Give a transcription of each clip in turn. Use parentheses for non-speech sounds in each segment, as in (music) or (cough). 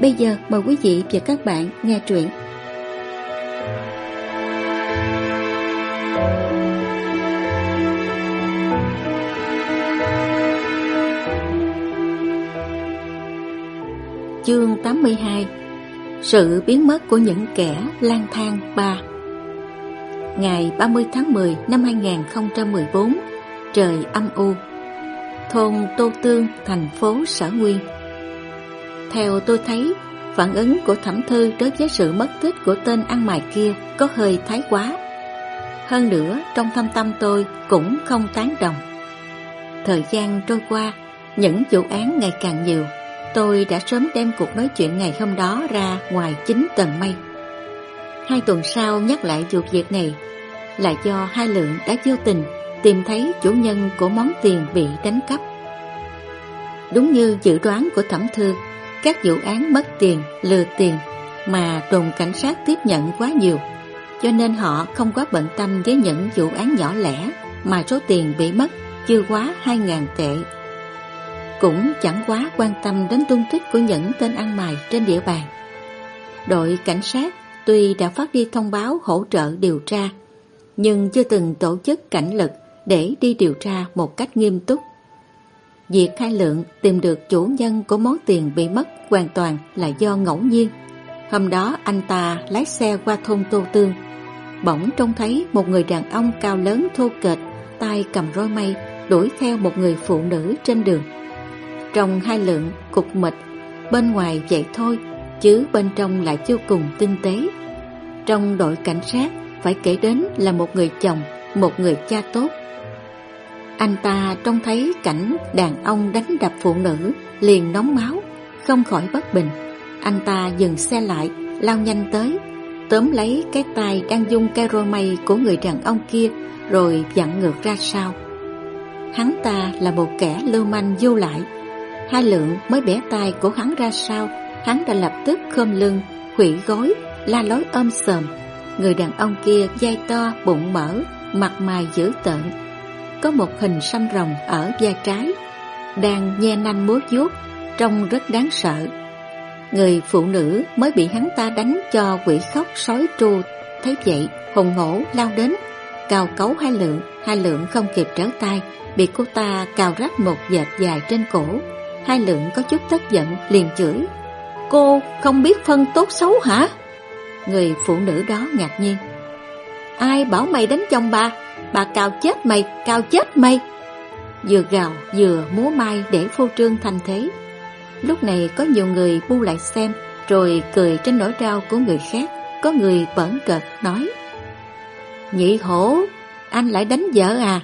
Bây giờ mời quý vị và các bạn nghe truyện. Chương 82 Sự biến mất của những kẻ lang thang 3 Ngày 30 tháng 10 năm 2014 Trời âm u. Thôn Tô Tương, thành phố Sở Nguyên theo tôi thấy, phản ứng của thẩm thư đối với sự mất tích của tên ăn mày kia có hơi thái quá. Hơn nữa, trong thâm tâm tôi cũng không tán đồng. Thời gian trôi qua, những vụ án ngày càng nhiều, tôi đã sớm đem cuộc nói chuyện ngày hôm đó ra ngoài chính tầng mây. Hai tuần sau nhắc lại vụ việc này là do hai lượng đã vô tình tìm thấy chủ nhân của món tiền bị đánh cắp. Đúng như dự đoán của thẩm thư, các vụ án mất tiền, lừa tiền mà đồn cảnh sát tiếp nhận quá nhiều, cho nên họ không quá bận tâm với những vụ án nhỏ lẻ mà số tiền bị mất chưa quá 2.000 tệ. Cũng chẳng quá quan tâm đến tung tích của những tên ăn mày trên địa bàn. Đội cảnh sát tuy đã phát đi thông báo hỗ trợ điều tra, nhưng chưa từng tổ chức cảnh lực để đi điều tra một cách nghiêm túc. Việc khai lượng tìm được chủ nhân của món tiền bị mất hoàn toàn là do ngẫu nhiên. Hôm đó anh ta lái xe qua thôn Tô Tương. Bỗng trông thấy một người đàn ông cao lớn thô kệch, tay cầm roi mây, đuổi theo một người phụ nữ trên đường. Trong hai lượng cục mịch, bên ngoài vậy thôi, chứ bên trong lại vô cùng tinh tế. Trong đội cảnh sát phải kể đến là một người chồng, một người cha tốt, anh ta trông thấy cảnh đàn ông đánh đập phụ nữ liền nóng máu, không khỏi bất bình. Anh ta dừng xe lại, lao nhanh tới, tóm lấy cái tay đang dung cây roi mây của người đàn ông kia rồi dặn ngược ra sau. Hắn ta là một kẻ lưu manh vô lại. Hai lượng mới bẻ tay của hắn ra sau, hắn đã lập tức khom lưng, hủy gối, la lối ôm sờm. Người đàn ông kia dai to, bụng mở mặt mày dữ tợn, có một hình xăm rồng ở vai trái, đang nhe nanh múa vuốt, trông rất đáng sợ. Người phụ nữ mới bị hắn ta đánh cho quỷ khóc sói tru, thấy vậy hùng hổ lao đến, cào cấu hai lượng, hai lượng không kịp trở tay, bị cô ta cào rách một dệt dài trên cổ. Hai lượng có chút tức giận liền chửi, cô không biết phân tốt xấu hả? Người phụ nữ đó ngạc nhiên, ai bảo mày đánh chồng bà? Bà cào chết mày, cào chết mày Vừa gào vừa múa mai để phô trương thành thế. Lúc này có nhiều người bu lại xem Rồi cười trên nỗi đau của người khác. Có người bẩn cợt nói Nhị hổ, anh lại đánh vợ à?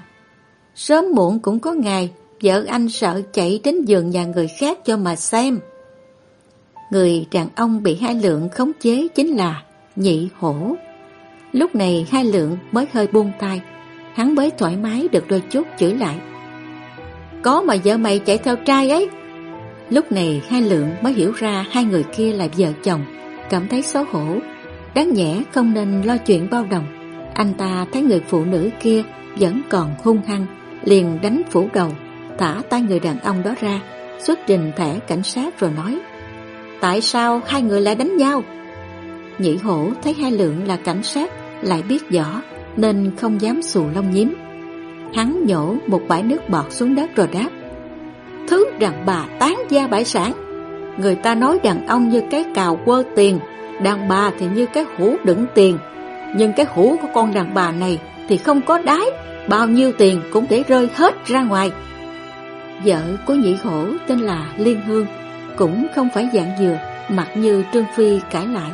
Sớm muộn cũng có ngày Vợ anh sợ chạy đến giường nhà người khác cho mà xem. Người đàn ông bị hai lượng khống chế chính là nhị hổ. Lúc này hai lượng mới hơi buông tay hắn mới thoải mái được đôi chút chửi lại. Có mà vợ mày chạy theo trai ấy. Lúc này hai lượng mới hiểu ra hai người kia là vợ chồng, cảm thấy xấu hổ. Đáng nhẽ không nên lo chuyện bao đồng. Anh ta thấy người phụ nữ kia vẫn còn hung hăng, liền đánh phủ đầu, thả tay người đàn ông đó ra, xuất trình thẻ cảnh sát rồi nói Tại sao hai người lại đánh nhau? Nhị hổ thấy hai lượng là cảnh sát, lại biết rõ nên không dám xù lông nhím. Hắn nhổ một bãi nước bọt xuống đất rồi đáp. Thứ đàn bà tán gia bãi sản. Người ta nói đàn ông như cái cào quơ tiền, đàn bà thì như cái hũ đựng tiền. Nhưng cái hũ của con đàn bà này thì không có đáy, bao nhiêu tiền cũng để rơi hết ra ngoài. Vợ của nhị hổ tên là Liên Hương, cũng không phải dạng dừa, mặt như Trương Phi cãi lại.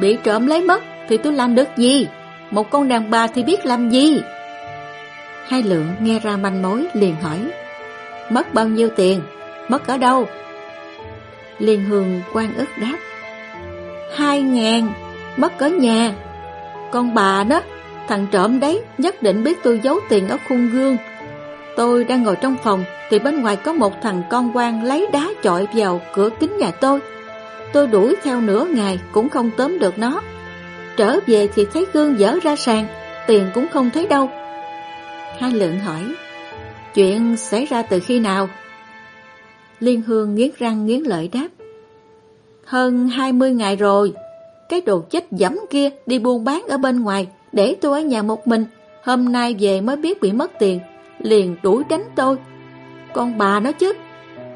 Bị trộm lấy mất thì tôi làm được gì? Một con đàn bà thì biết làm gì Hai lượng nghe ra manh mối liền hỏi Mất bao nhiêu tiền Mất ở đâu Liên Hương quan ức đáp Hai ngàn, mất ở nhà. Con bà đó, thằng trộm đấy, nhất định biết tôi giấu tiền ở khung gương. Tôi đang ngồi trong phòng, thì bên ngoài có một thằng con quan lấy đá chọi vào cửa kính nhà tôi. Tôi đuổi theo nửa ngày cũng không tóm được nó. Trở về thì thấy gương dở ra sàn, tiền cũng không thấy đâu. Hai lượng hỏi, chuyện xảy ra từ khi nào? Liên Hương nghiến răng nghiến lợi đáp, hơn 20 ngày rồi, cái đồ chết dẫm kia đi buôn bán ở bên ngoài, để tôi ở nhà một mình. Hôm nay về mới biết bị mất tiền, liền đuổi đánh tôi. Con bà nó chứ,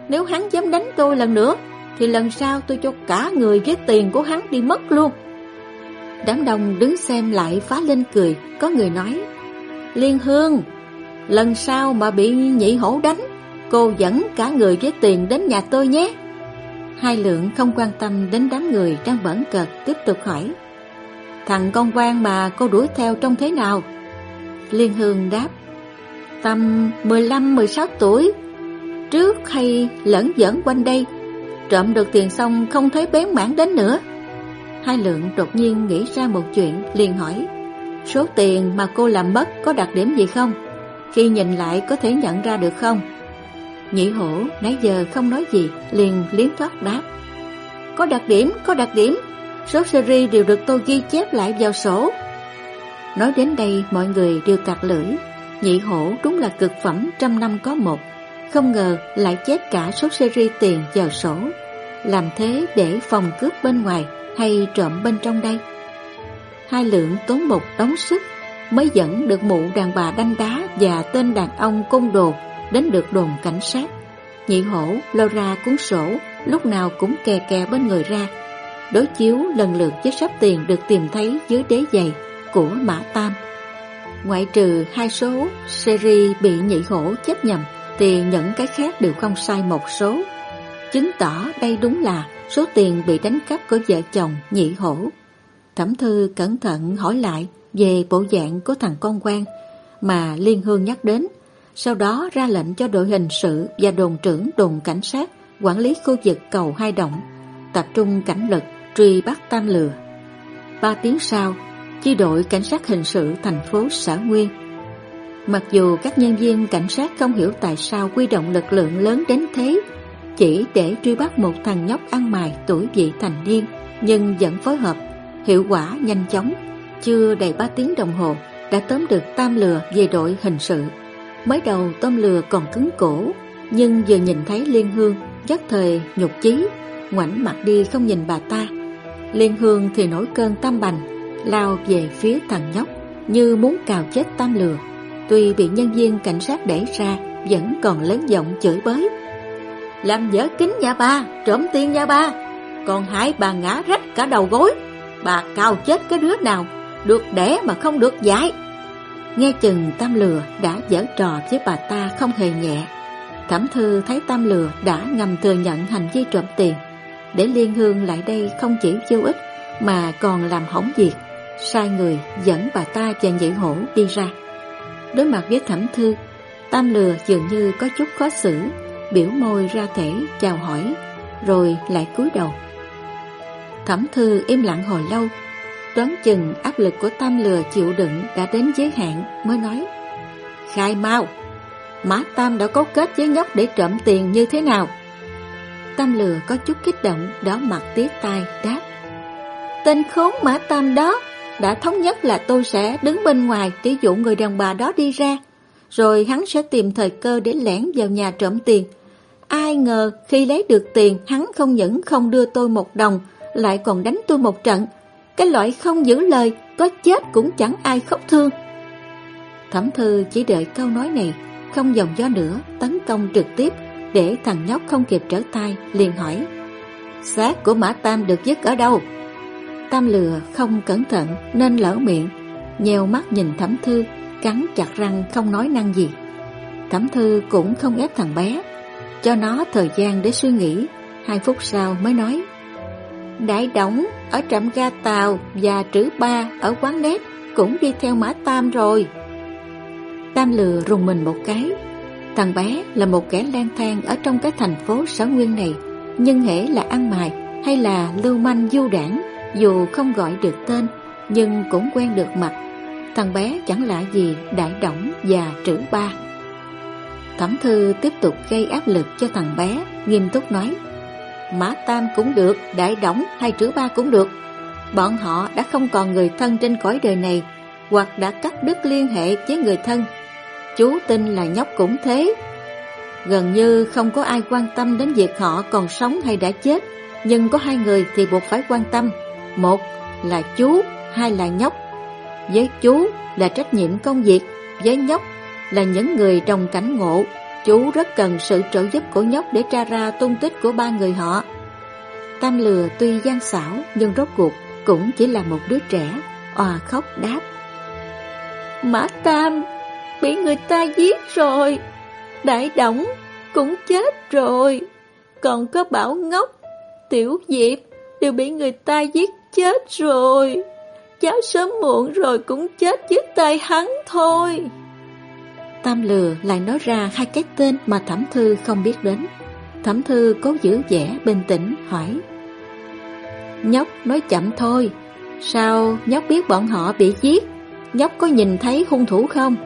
nếu hắn dám đánh tôi lần nữa, thì lần sau tôi cho cả người với tiền của hắn đi mất luôn. Đám đông đứng xem lại phá lên cười, có người nói, Liên Hương, lần sau mà bị nhị hổ đánh, cô dẫn cả người với tiền đến nhà tôi nhé. Hai lượng không quan tâm đến đám người đang bẩn cợt tiếp tục hỏi Thằng con quan mà cô đuổi theo trông thế nào? Liên Hương đáp Tầm 15-16 tuổi Trước hay lẫn dẫn quanh đây Trộm được tiền xong không thấy bén mảng đến nữa Hai lượng đột nhiên nghĩ ra một chuyện liền hỏi Số tiền mà cô làm mất có đặc điểm gì không? Khi nhìn lại có thể nhận ra được không? Nhị hổ nãy giờ không nói gì liền liếm thoát đáp Có đặc điểm, có đặc điểm. Số series đều được tôi ghi chép lại vào sổ. Nói đến đây mọi người đều cặt lưỡi. Nhị hổ đúng là cực phẩm trăm năm có một. Không ngờ lại chép cả số series tiền vào sổ. Làm thế để phòng cướp bên ngoài hay trộm bên trong đây Hai lượng tốn một đống sức Mới dẫn được mụ đàn bà đanh đá và tên đàn ông côn đồ đến được đồn cảnh sát. Nhị hổ lôi ra cuốn sổ, lúc nào cũng kè kè bên người ra. Đối chiếu lần lượt với sắp tiền được tìm thấy dưới đế giày của Mã Tam. Ngoại trừ hai số seri bị nhị hổ chấp nhầm, thì những cái khác đều không sai một số. Chứng tỏ đây đúng là số tiền bị đánh cắp của vợ chồng nhị hổ. Thẩm thư cẩn thận hỏi lại về bộ dạng của thằng con quan mà Liên Hương nhắc đến sau đó ra lệnh cho đội hình sự và đồn trưởng đồn cảnh sát quản lý khu vực cầu Hai Động, tập trung cảnh lực truy bắt Tam Lừa. Ba tiếng sau, chi đội cảnh sát hình sự thành phố Sở Nguyên. Mặc dù các nhân viên cảnh sát không hiểu tại sao quy động lực lượng lớn đến thế, chỉ để truy bắt một thằng nhóc ăn mày tuổi vị thành niên, nhưng vẫn phối hợp, hiệu quả nhanh chóng. Chưa đầy ba tiếng đồng hồ đã tóm được Tam Lừa về đội hình sự. Mới đầu Tam lừa còn cứng cổ Nhưng vừa nhìn thấy Liên Hương chắc thời nhục chí Ngoảnh mặt đi không nhìn bà ta Liên Hương thì nổi cơn tam bành Lao về phía thằng nhóc Như muốn cào chết tam lừa Tuy bị nhân viên cảnh sát đẩy ra Vẫn còn lớn giọng chửi bới làm dở kính nhà ba Trộm tiền nhà ba Còn hai bà ngã rách cả đầu gối Bà cao chết cái đứa nào Được đẻ mà không được dạy Nghe chừng Tam Lừa đã giở trò với bà ta không hề nhẹ. Thẩm Thư thấy Tam Lừa đã ngầm thừa nhận hành vi trộm tiền. Để Liên Hương lại đây không chỉ vô ích mà còn làm hỏng việc. Sai người dẫn bà ta và nhị hổ đi ra. Đối mặt với Thẩm Thư, Tam Lừa dường như có chút khó xử, biểu môi ra thể chào hỏi, rồi lại cúi đầu. Thẩm Thư im lặng hồi lâu, Đoán chừng áp lực của tam lừa chịu đựng đã đến giới hạn mới nói Khai mau má Tam đã cấu kết với nhóc để trộm tiền như thế nào Tam lừa có chút kích động đỏ mặt tiếc tai đáp Tên khốn Mã Tam đó đã thống nhất là tôi sẽ đứng bên ngoài để dụ người đàn bà đó đi ra rồi hắn sẽ tìm thời cơ để lẻn vào nhà trộm tiền. Ai ngờ khi lấy được tiền, hắn không những không đưa tôi một đồng, Lại còn đánh tôi một trận. Cái loại không giữ lời, Có chết cũng chẳng ai khóc thương. Thẩm thư chỉ đợi câu nói này, Không dòng do nữa, Tấn công trực tiếp, Để thằng nhóc không kịp trở tay, liền hỏi, Xác của Mã Tam được dứt ở đâu? Tam lừa không cẩn thận, Nên lỡ miệng Nhèo mắt nhìn thẩm thư. Cắn chặt răng không nói năng gì Thẩm thư cũng không ép thằng bé Cho nó thời gian để suy nghĩ Hai phút sau mới nói Đại Đổng ở trạm ga tàu và Trữ Ba ở quán nét cũng đi theo Mã Tam rồi. Tam lừa rùng mình một cái. Thằng bé là một kẻ lang thang ở trong cái thành phố sở nguyên này, nhưng hễ là ăn mài hay là lưu manh du đảng Dù không gọi được tên Nhưng cũng quen được mặt Thằng bé chẳng lạ gì Đại đỏng và Trữ Ba. Thẩm Thư tiếp tục gây áp lực cho thằng bé Nghiêm túc nói Mã Tam cũng được Đại đỏng hay Trữ Ba cũng được. Bọn họ đã không còn người thân trên cõi đời này Hoặc đã cắt đứt liên hệ với người thân. Chú tin là nhóc cũng thế. Gần như không có ai quan tâm đến việc họ còn sống hay đã chết Nhưng có hai người thì buộc phải quan tâm Một là chú, hai là nhóc. Với chú là trách nhiệm công việc Với nhóc là những người trong cảnh ngộ. Chú rất cần sự trợ giúp của nhóc để tra ra tung tích của ba người họ. Tam lừa tuy gian xảo nhưng rốt cuộc cũng chỉ là một đứa trẻ Òa khóc đáp. Mã Tam bị người ta giết rồi. Đại Đổng cũng chết rồi. Còn có Bảo Ngốc, Tiểu Diệp đều bị người ta giết chết rồi. Cháu sớm muộn rồi cũng chết dưới tay hắn thôi. Tam lừa lại nói ra hai cái tên mà Thẩm Thư không biết đến. Thẩm Thư cố giữ vẻ bình tĩnh, hỏi. Nhóc nói chậm thôi. Sao nhóc biết bọn họ bị giết? Nhóc có nhìn thấy hung thủ không?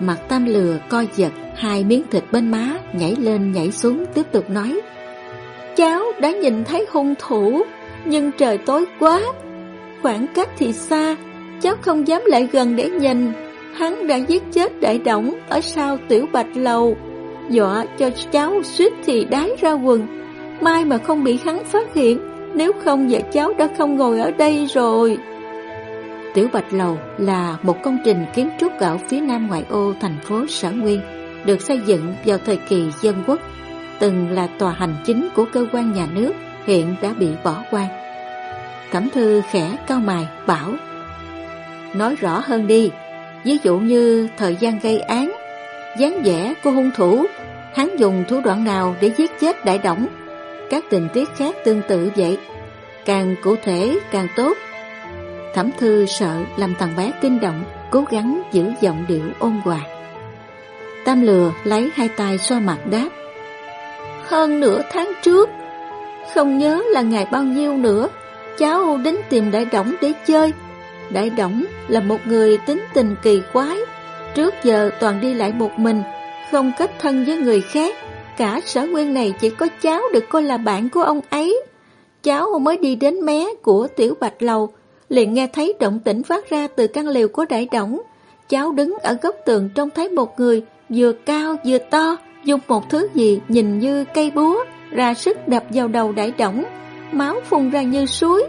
Mặt tam lừa coi giật, Hai miếng thịt bên má Nhảy lên nhảy xuống tiếp tục nói. Cháu đã nhìn thấy hung thủ, Nhưng trời tối quá Khoảng cách thì xa Cháu không dám lại gần để nhìn. Hắn đã giết chết đại động Ở sau tiểu bạch lầu. Dọa cho cháu suýt thì đái ra quần. Mai mà không bị hắn phát hiện Nếu không vợ cháu đã không ngồi ở đây rồi. Tiểu Bạch Lầu là một công trình kiến trúc ở phía nam ngoại ô thành phố Sở Nguyên, được xây dựng vào thời kỳ dân quốc, từng là tòa hành chính của cơ quan nhà nước, hiện đã bị bỏ hoang. Cẩm Thư khẽ cao mài, bảo Nói rõ hơn đi, ví dụ như thời gian gây án, dáng vẻ của hung thủ, hắn dùng thủ đoạn nào để giết chết đại đổng, các tình tiết khác tương tự vậy. Càng cụ thể càng tốt Thẩm thư sợ làm thằng bé kinh động Cố gắng giữ giọng điệu ôn hòa Tam lừa lấy hai tay xoa mặt đáp Hơn nửa tháng trước Không nhớ là ngày bao nhiêu nữa Cháu đến tìm Đại Đổng để chơi. Đại Đổng là một người tính tình kỳ quái. Trước giờ toàn đi lại một mình Không kết thân với người khác. Cả sở nguyên này chỉ có cháu được coi là bạn của ông ấy. Cháu mới đi đến mé của tiểu bạch lầu liền nghe thấy động tĩnh phát ra từ căn lều của đại đổng. Cháu đứng ở góc tường trông thấy một người vừa cao vừa to, dùng một thứ gì nhìn như cây búa, ra sức đập vào đầu đại đổng, máu phun ra như suối.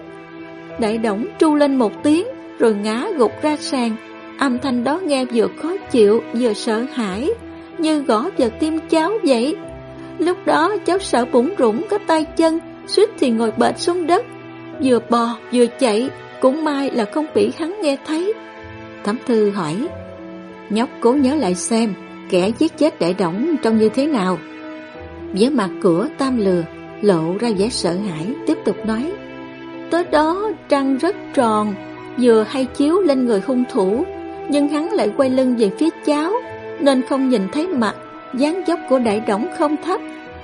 Đại đổng tru lên một tiếng, rồi ngã gục ra sàn. Âm thanh đó nghe vừa khó chịu, vừa sợ hãi, như gõ vào tim cháu vậy. Lúc đó cháu sợ bụng rủng có tay chân, suýt thì ngồi bệt xuống đất, vừa bò vừa chạy, cũng may là không bị hắn nghe thấy Thẩm thư hỏi Nhóc cố nhớ lại xem Kẻ giết chết đại đổng trông như thế nào vẻ mặt của tam lừa Lộ ra vẻ sợ hãi Tiếp tục nói Tới đó trăng rất tròn Vừa hay chiếu lên người hung thủ Nhưng hắn lại quay lưng về phía cháu Nên không nhìn thấy mặt dáng dốc của đại đổng không thấp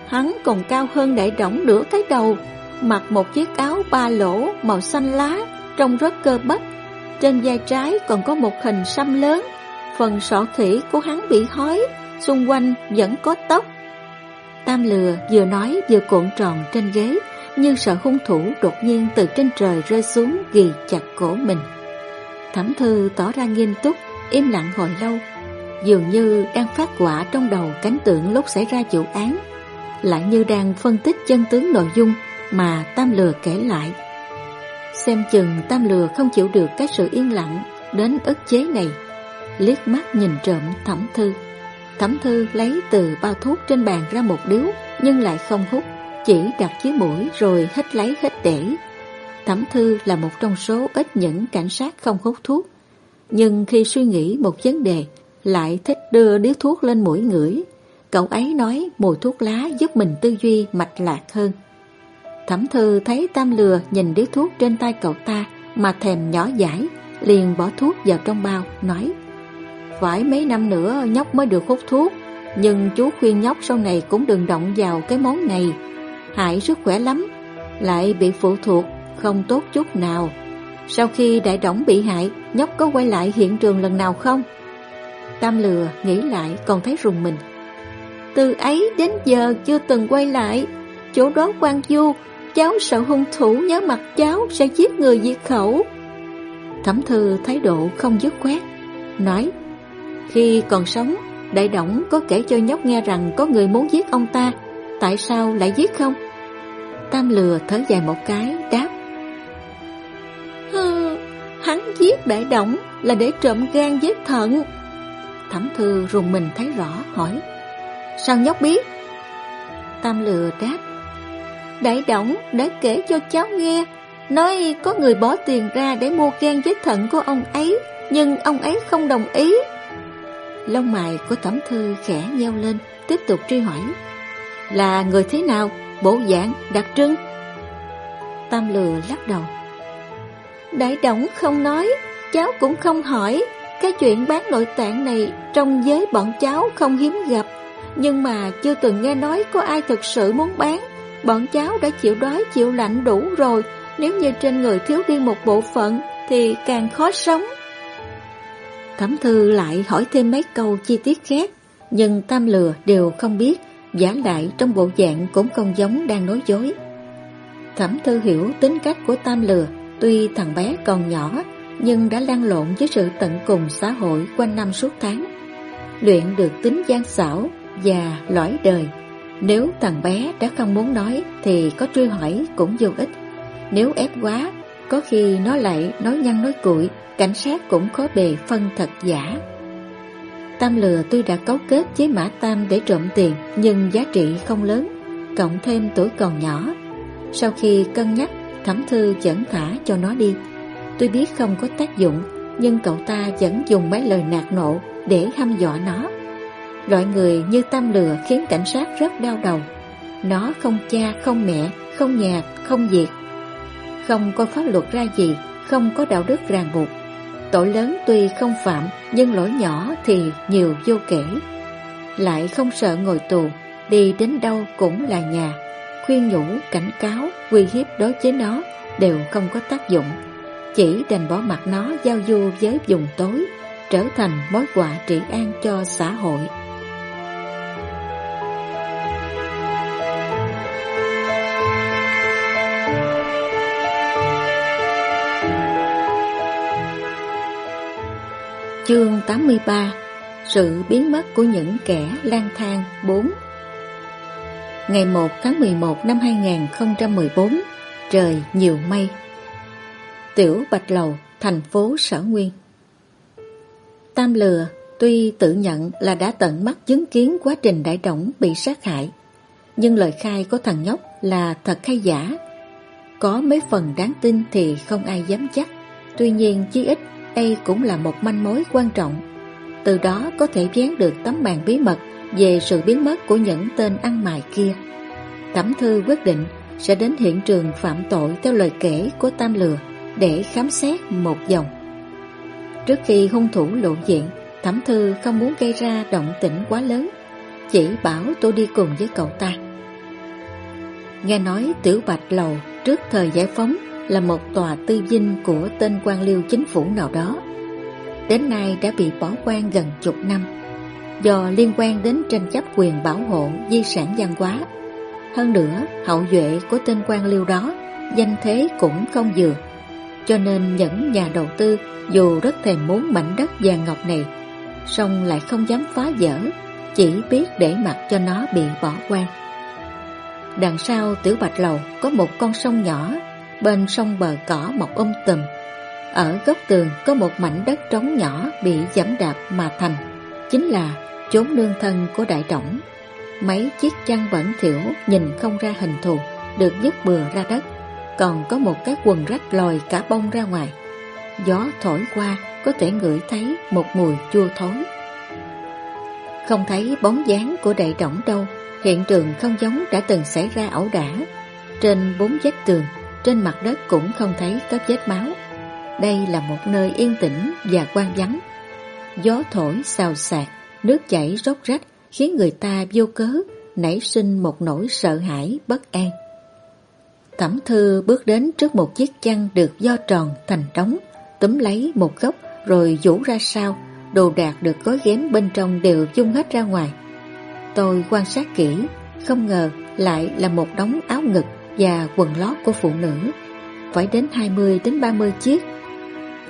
Hắn còn cao hơn đại đổng nửa cái đầu Mặc một chiếc áo ba lỗ màu xanh lá trông rất cơ bắp. Trên vai trái còn có một hình xăm lớn, phần sọ khỉ của hắn bị hói, xung quanh vẫn có tóc. Tam lừa vừa nói vừa cuộn tròn trên ghế, như sợ hung thủ đột nhiên từ trên trời rơi xuống ghi chặt cổ mình. Thẩm thư tỏ ra nghiêm túc, im lặng hồi lâu, dường như đang phát quả trong đầu cánh tượng lúc xảy ra vụ án, lại như đang phân tích chân tướng nội dung mà Tam lừa kể lại. Xem chừng tam lừa không chịu được cái sự yên lặng Đến ức chế này Liếc mắt nhìn trộm thẩm thư Thẩm thư lấy từ bao thuốc trên bàn ra một điếu Nhưng lại không hút Chỉ đặt dưới mũi rồi hít lấy hít để. Thẩm thư là một trong số ít những cảnh sát không hút thuốc Nhưng khi suy nghĩ một vấn đề Lại thích đưa điếu thuốc lên mũi ngửi. Cậu ấy nói mùi thuốc lá giúp mình tư duy mạch lạc hơn. Thẩm thư thấy tam lừa nhìn điếu thuốc trên tay cậu ta mà thèm nhỏ giải, liền bỏ thuốc vào trong bao, nói phải mấy năm nữa nhóc mới được hút thuốc, nhưng chú khuyên nhóc sau này cũng đừng động vào cái món này, hại sức khỏe lắm, lại bị phụ thuộc, không tốt chút nào. Sau khi đại đổng bị hại, nhóc có quay lại hiện trường lần nào không? Tam lừa nghĩ lại còn thấy rùng mình. Từ ấy đến giờ chưa từng quay lại. Chỗ đó quan du, cháu sợ hung thủ nhớ mặt cháu sẽ giết người diệt khẩu. Thẩm thư thái độ không dứt khoát, nói khi còn sống, đại đổng có kể cho nhóc nghe rằng có người muốn giết ông ta, tại sao lại giết không? Tam lừa thở dài một cái, đáp Hừ, hắn giết đại động là để trộm gan giết thận. Thẩm thư rùng mình thấy rõ, hỏi Sao nhóc biết? Tam lừa đáp Đại động đã kể cho cháu nghe Nói có người bỏ tiền ra để mua gan giết thận của ông ấy Nhưng ông ấy không đồng ý Lông mày của thẩm thư khẽ nheo lên Tiếp tục truy hỏi Là người thế nào? bộ dạng, đặc trưng. Tam lừa lắc đầu. Đại động không nói, cháu cũng không hỏi. Cái chuyện bán nội tạng này trong giới bọn cháu không hiếm gặp. Nhưng mà chưa từng nghe nói có ai thực sự muốn bán. Bọn cháu đã chịu đói chịu lạnh đủ rồi. Nếu như trên người thiếu đi một bộ phận thì càng khó sống. Thẩm thư lại hỏi thêm mấy câu chi tiết khác. Nhưng Tam lừa đều không biết giả lại trong bộ dạng cũng không giống đang nói dối. Thẩm Thư hiểu tính cách của Tam Lừa, tuy thằng bé còn nhỏ nhưng đã lan lộn với sự tận cùng xã hội quanh năm suốt tháng. Luyện được tính gian xảo và lõi đời. Nếu thằng bé đã không muốn nói thì có truy hỏi cũng vô ích. Nếu ép quá, có khi nó lại nói nhăn nói cuội, cảnh sát cũng khó bề phân thật giả. Tam lừa tuy đã cấu kết với Mã Tam để trộm tiền nhưng giá trị không lớn, cộng thêm tuổi còn nhỏ. Sau khi cân nhắc, Thẩm Thư vẫn thả cho nó đi. Tuy biết không có tác dụng, nhưng cậu ta vẫn dùng mấy lời nạt nộ để hăm dọa nó. Loại người như Tam lừa khiến cảnh sát rất đau đầu. Nó không cha, không mẹ, không nhà, không việc. Không có pháp luật ra gì, không có đạo đức ràng buộc. Tội lớn tuy không phạm Nhưng lỗi nhỏ thì nhiều vô kể. Lại không sợ ngồi tù Đi đến đâu cũng là nhà. Khuyên nhủ, cảnh cáo, uy hiếp đối với nó Đều không có tác dụng. Chỉ đành bỏ mặt nó giao du với vùng tối Trở thành mối họa trị an cho xã hội. Chương 83 Sự biến mất của những kẻ lang thang 4 Ngày 1 tháng 11 năm 2014 Trời nhiều mây. Tiểu Bạch Lầu, thành phố Sở Nguyên. Tam Lừa tuy tự nhận là đã tận mắt chứng kiến quá trình đại động bị sát hại Nhưng lời khai của thằng nhóc là thật hay giả? Có mấy phần đáng tin thì không ai dám chắc. Tuy nhiên chí ít đây cũng là một manh mối quan trọng. Từ đó có thể dán được tấm màn bí mật về sự biến mất của những tên ăn mày kia. Thẩm thư quyết định sẽ đến hiện trường phạm tội theo lời kể của Tam Lừa để khám xét một vòng. Trước khi hung thủ lộ diện, Thẩm thư không muốn gây ra động tĩnh quá lớn, chỉ bảo tôi đi cùng với cậu ta. Nghe nói Tiểu Bạch Lầu trước thời giải phóng là một tòa tư dinh của tên quan liêu chính phủ nào đó. Đến nay đã bị bỏ quan gần chục năm, do liên quan đến tranh chấp quyền bảo hộ di sản văn hóa. Hơn nữa, hậu duệ của tên quan liêu đó danh thế cũng không vừa, cho nên những nhà đầu tư dù rất thèm muốn mảnh đất vàng ngọc này, song lại không dám phá vỡ, chỉ biết để mặc cho nó bị bỏ quan. Đằng sau tiểu bạch lầu có một con sông nhỏ bên sông bờ cỏ mọc um tùm. Ở góc tường có một mảnh đất trống nhỏ bị giẫm đạp mà thành, chính là chốn nương thân của đại trọng. Mấy chiếc chăn bẩn thiểu nhìn không ra hình thù, được dứt bừa ra đất, còn có một cái quần rách lòi cả bông ra ngoài. Gió thổi qua có thể ngửi thấy một mùi chua thối. Không thấy bóng dáng của đại trọng đâu, hiện trường không giống đã từng xảy ra ẩu đả. Trên bốn vách tường trên mặt đất cũng không thấy có vết máu. Đây là một nơi yên tĩnh và quan vắng. Gió thổi xào xạc, nước chảy róc rách khiến người ta vô cớ nảy sinh một nỗi sợ hãi bất an. Thẩm thư bước đến trước một chiếc chăn được do tròn thành trống, túm lấy một góc rồi vũ ra sau, đồ đạc được gói ghém bên trong đều dung hết ra ngoài. Tôi quan sát kỹ, không ngờ lại là một đống áo ngực và quần lót của phụ nữ, phải đến 20 đến 30 chiếc.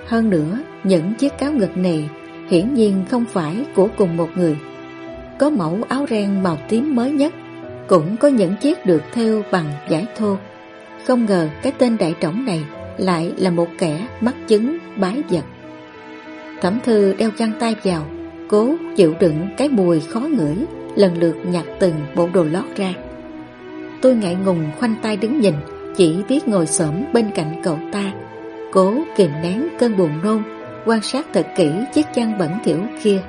Hơn nữa, những chiếc áo ngực này hiển nhiên không phải của cùng một người. Có mẫu áo ren màu tím mới nhất, cũng có những chiếc được thêu bằng vải thô. Không ngờ cái tên đại trỏng này lại là một kẻ mắc chứng bái vật. Thẩm thư đeo găng tay vào, cố chịu đựng cái mùi khó ngửi, lần lượt nhặt từng bộ đồ lót ra. Tôi ngại ngùng khoanh tay đứng nhìn, chỉ biết ngồi xổm bên cạnh cậu ta, cố kìm nén cơn buồn nôn, quan sát thật kỹ chiếc chăn bẩn thỉu kia.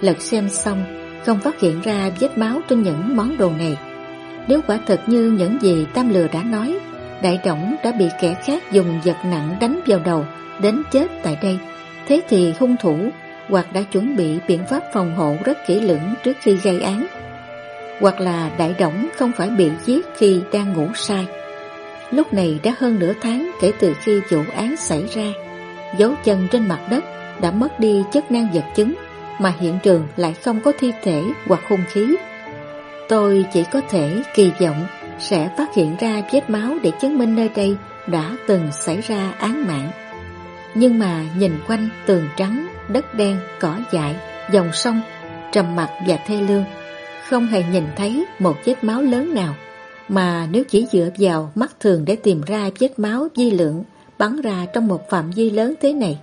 Lật xem xong, không phát hiện ra vết máu trên những món đồ này. Nếu quả thật như những gì Tam Lừa đã nói, Đại Trọng đã bị kẻ khác dùng vật nặng đánh vào đầu, đến chết tại đây. Thế thì hung thủ hoặc đã chuẩn bị biện pháp phòng hộ rất kỹ lưỡng trước khi gây án, hoặc là Đại Đổng không phải bị giết khi đang ngủ sai. Lúc này đã hơn nửa tháng kể từ khi vụ án xảy ra, dấu chân trên mặt đất đã mất đi chức năng vật chứng, mà hiện trường lại không có thi thể hoặc hung khí. Tôi chỉ có thể kỳ vọng sẽ phát hiện ra vết máu để chứng minh nơi đây đã từng xảy ra án mạng. Nhưng mà nhìn quanh tường trắng, đất đen, cỏ dại, dòng sông, trầm mặc và thê lương, không hề nhìn thấy một vết máu lớn nào. Mà nếu chỉ dựa vào mắt thường để tìm ra vết máu di lượng bắn ra trong một phạm vi lớn thế này,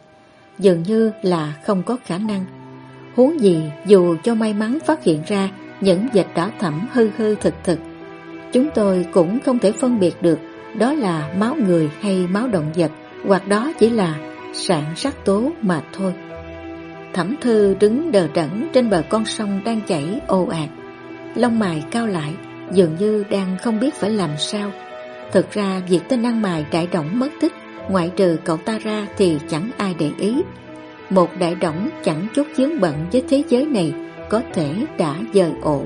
dường như là không có khả năng. Huống gì dù cho may mắn phát hiện ra những vệt đỏ thẫm hư hư thực thực, chúng tôi cũng không thể phân biệt được đó là máu người hay máu động vật, hoặc đó chỉ là sạn sắc tố mà thôi. Thẩm thư đứng đờ đẫn trên bờ con sông đang chảy ồ ạt, lông mày cao lại, dường như đang không biết phải làm sao. Thực ra việc tên ăn mày đại động mất tích, ngoại trừ cậu ta ra thì chẳng ai để ý. Một đại động chẳng chút dướng bận với thế giới này có thể đã dời ổ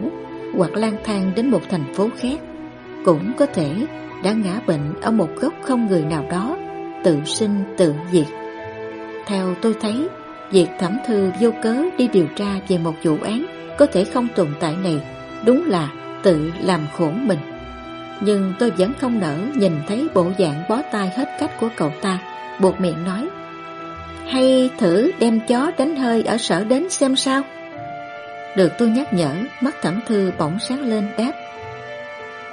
hoặc lang thang đến một thành phố khác, cũng có thể đã ngã bệnh ở một góc không người nào đó, tự sinh tự diệt. Theo tôi thấy, việc thẩm thư vô cớ đi điều tra về một vụ án có thể không tồn tại này đúng là tự làm khổ mình. Nhưng tôi vẫn không nỡ nhìn thấy bộ dạng bó tay hết cách của cậu ta, buộc miệng nói. Hay thử đem chó đánh hơi ở sở đến xem sao? Được tôi nhắc nhở, mắt thẩm thư bỗng sáng lên đáp.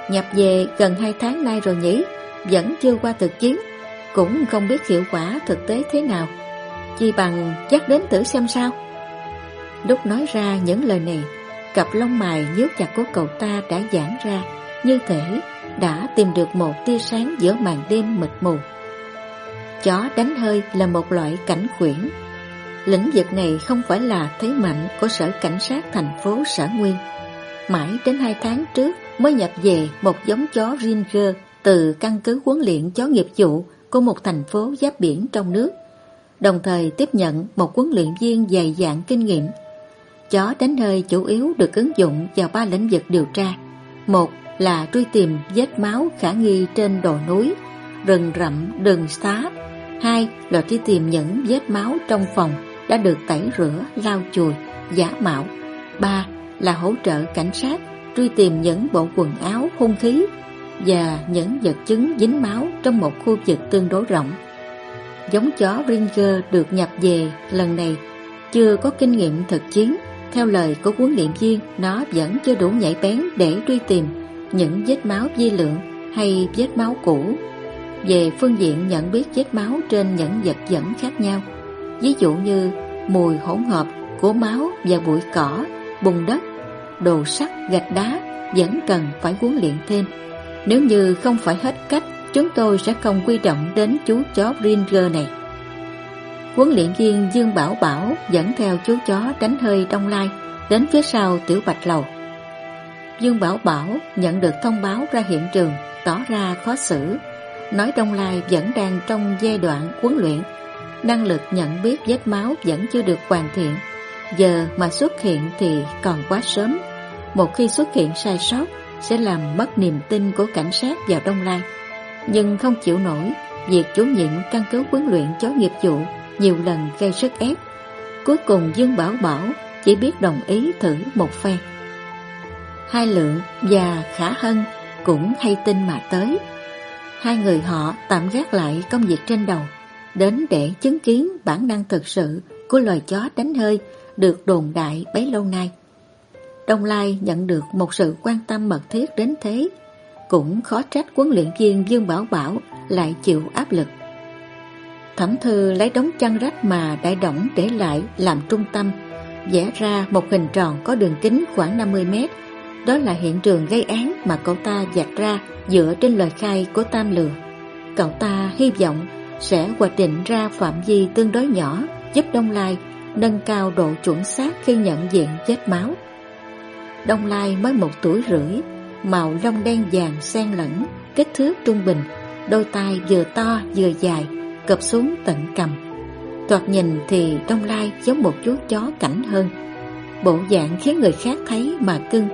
Nhập về gần hai tháng nay rồi nhỉ, vẫn chưa qua thực chiến, cũng không biết hiệu quả thực tế thế nào. Chỉ bằng chắc đến thử xem sao. Lúc nói ra những lời này, cặp lông mày nhíu chặt của cậu ta đã giãn ra, như thể đã tìm được một tia sáng giữa màn đêm mịt mù. Chó đánh hơi là một loại cảnh khuyển. Lĩnh vực này không phải là thế mạnh của sở cảnh sát thành phố Sở Nguyên. Mãi đến hai tháng trước mới nhập về một giống chó Ringer từ căn cứ huấn luyện chó nghiệp vụ của một thành phố giáp biển trong nước đồng thời tiếp nhận một huấn luyện viên dày dạn kinh nghiệm. Chó đánh hơi chủ yếu được ứng dụng vào ba lĩnh vực điều tra. Một là truy tìm vết máu khả nghi trên đồi núi, rừng rậm, đường xá. Hai là truy tìm những vết máu trong phòng đã được tẩy rửa, lau chùi, giả mạo. Ba là hỗ trợ cảnh sát truy tìm những bộ quần áo, hung khí và những vật chứng dính máu trong một khu vực tương đối rộng. Giống chó Ringer được nhập về lần này chưa có kinh nghiệm thực chiến. Theo lời của huấn luyện viên, nó vẫn chưa đủ nhạy bén để truy tìm những vết máu di lượng hay vết máu cũ. Về phương diện nhận biết vết máu trên những vật dẫn khác nhau, ví dụ như mùi hỗn hợp của máu và bụi cỏ, bùn đất, đồ sắt, gạch đá vẫn cần phải huấn luyện thêm. Nếu như không phải hết cách chúng tôi sẽ không quy động đến chú chó Ringer này. Huấn luyện viên Dương Bảo Bảo dẫn theo chú chó đánh hơi Đông Lai đến phía sau Tiểu Bạch Lầu. Dương Bảo Bảo nhận được thông báo ra hiện trường, tỏ ra khó xử, nói Đông Lai vẫn đang trong giai đoạn huấn luyện, năng lực nhận biết vết máu vẫn chưa được hoàn thiện, giờ mà xuất hiện thì còn quá sớm. Một khi xuất hiện sai sót sẽ làm mất niềm tin của cảnh sát vào Đông Lai. Nhưng không chịu nổi Việc chủ nhiệm căn cứ huấn luyện chó nghiệp vụ nhiều lần gây sức ép. Cuối cùng Dương Bảo Bảo Chỉ biết đồng ý thử một phen. Hai Lượng và Khả Hân Cũng hay tin mà tới. Hai người họ tạm gác lại công việc trên đầu, Đến để chứng kiến bản năng thực sự Của loài chó đánh hơi Được đồn đại bấy lâu nay. Đông Lai nhận được một sự quan tâm mật thiết đến thế, Cũng khó trách huấn luyện viên Dương Bảo Bảo lại chịu áp lực. Thẩm thư lấy đống chăn rách mà đại động để lại làm trung tâm vẽ ra một hình tròn có đường kính khoảng 50 mét đó là hiện trường gây án mà cậu ta dạch ra dựa trên lời khai của Tam Lừa. Cậu ta hy vọng sẽ hoạch định ra phạm vi tương đối nhỏ giúp Đông Lai nâng cao độ chuẩn xác khi nhận diện vết máu. Đông Lai mới một tuổi rưỡi, màu lông đen vàng xen lẫn, kích thước trung bình, đôi tai vừa to vừa dài, cập xuống tận cầm. Toạt nhìn thì Đông Lai giống một chú chó cảnh hơn. Bộ dạng khiến người khác thấy mà cưng,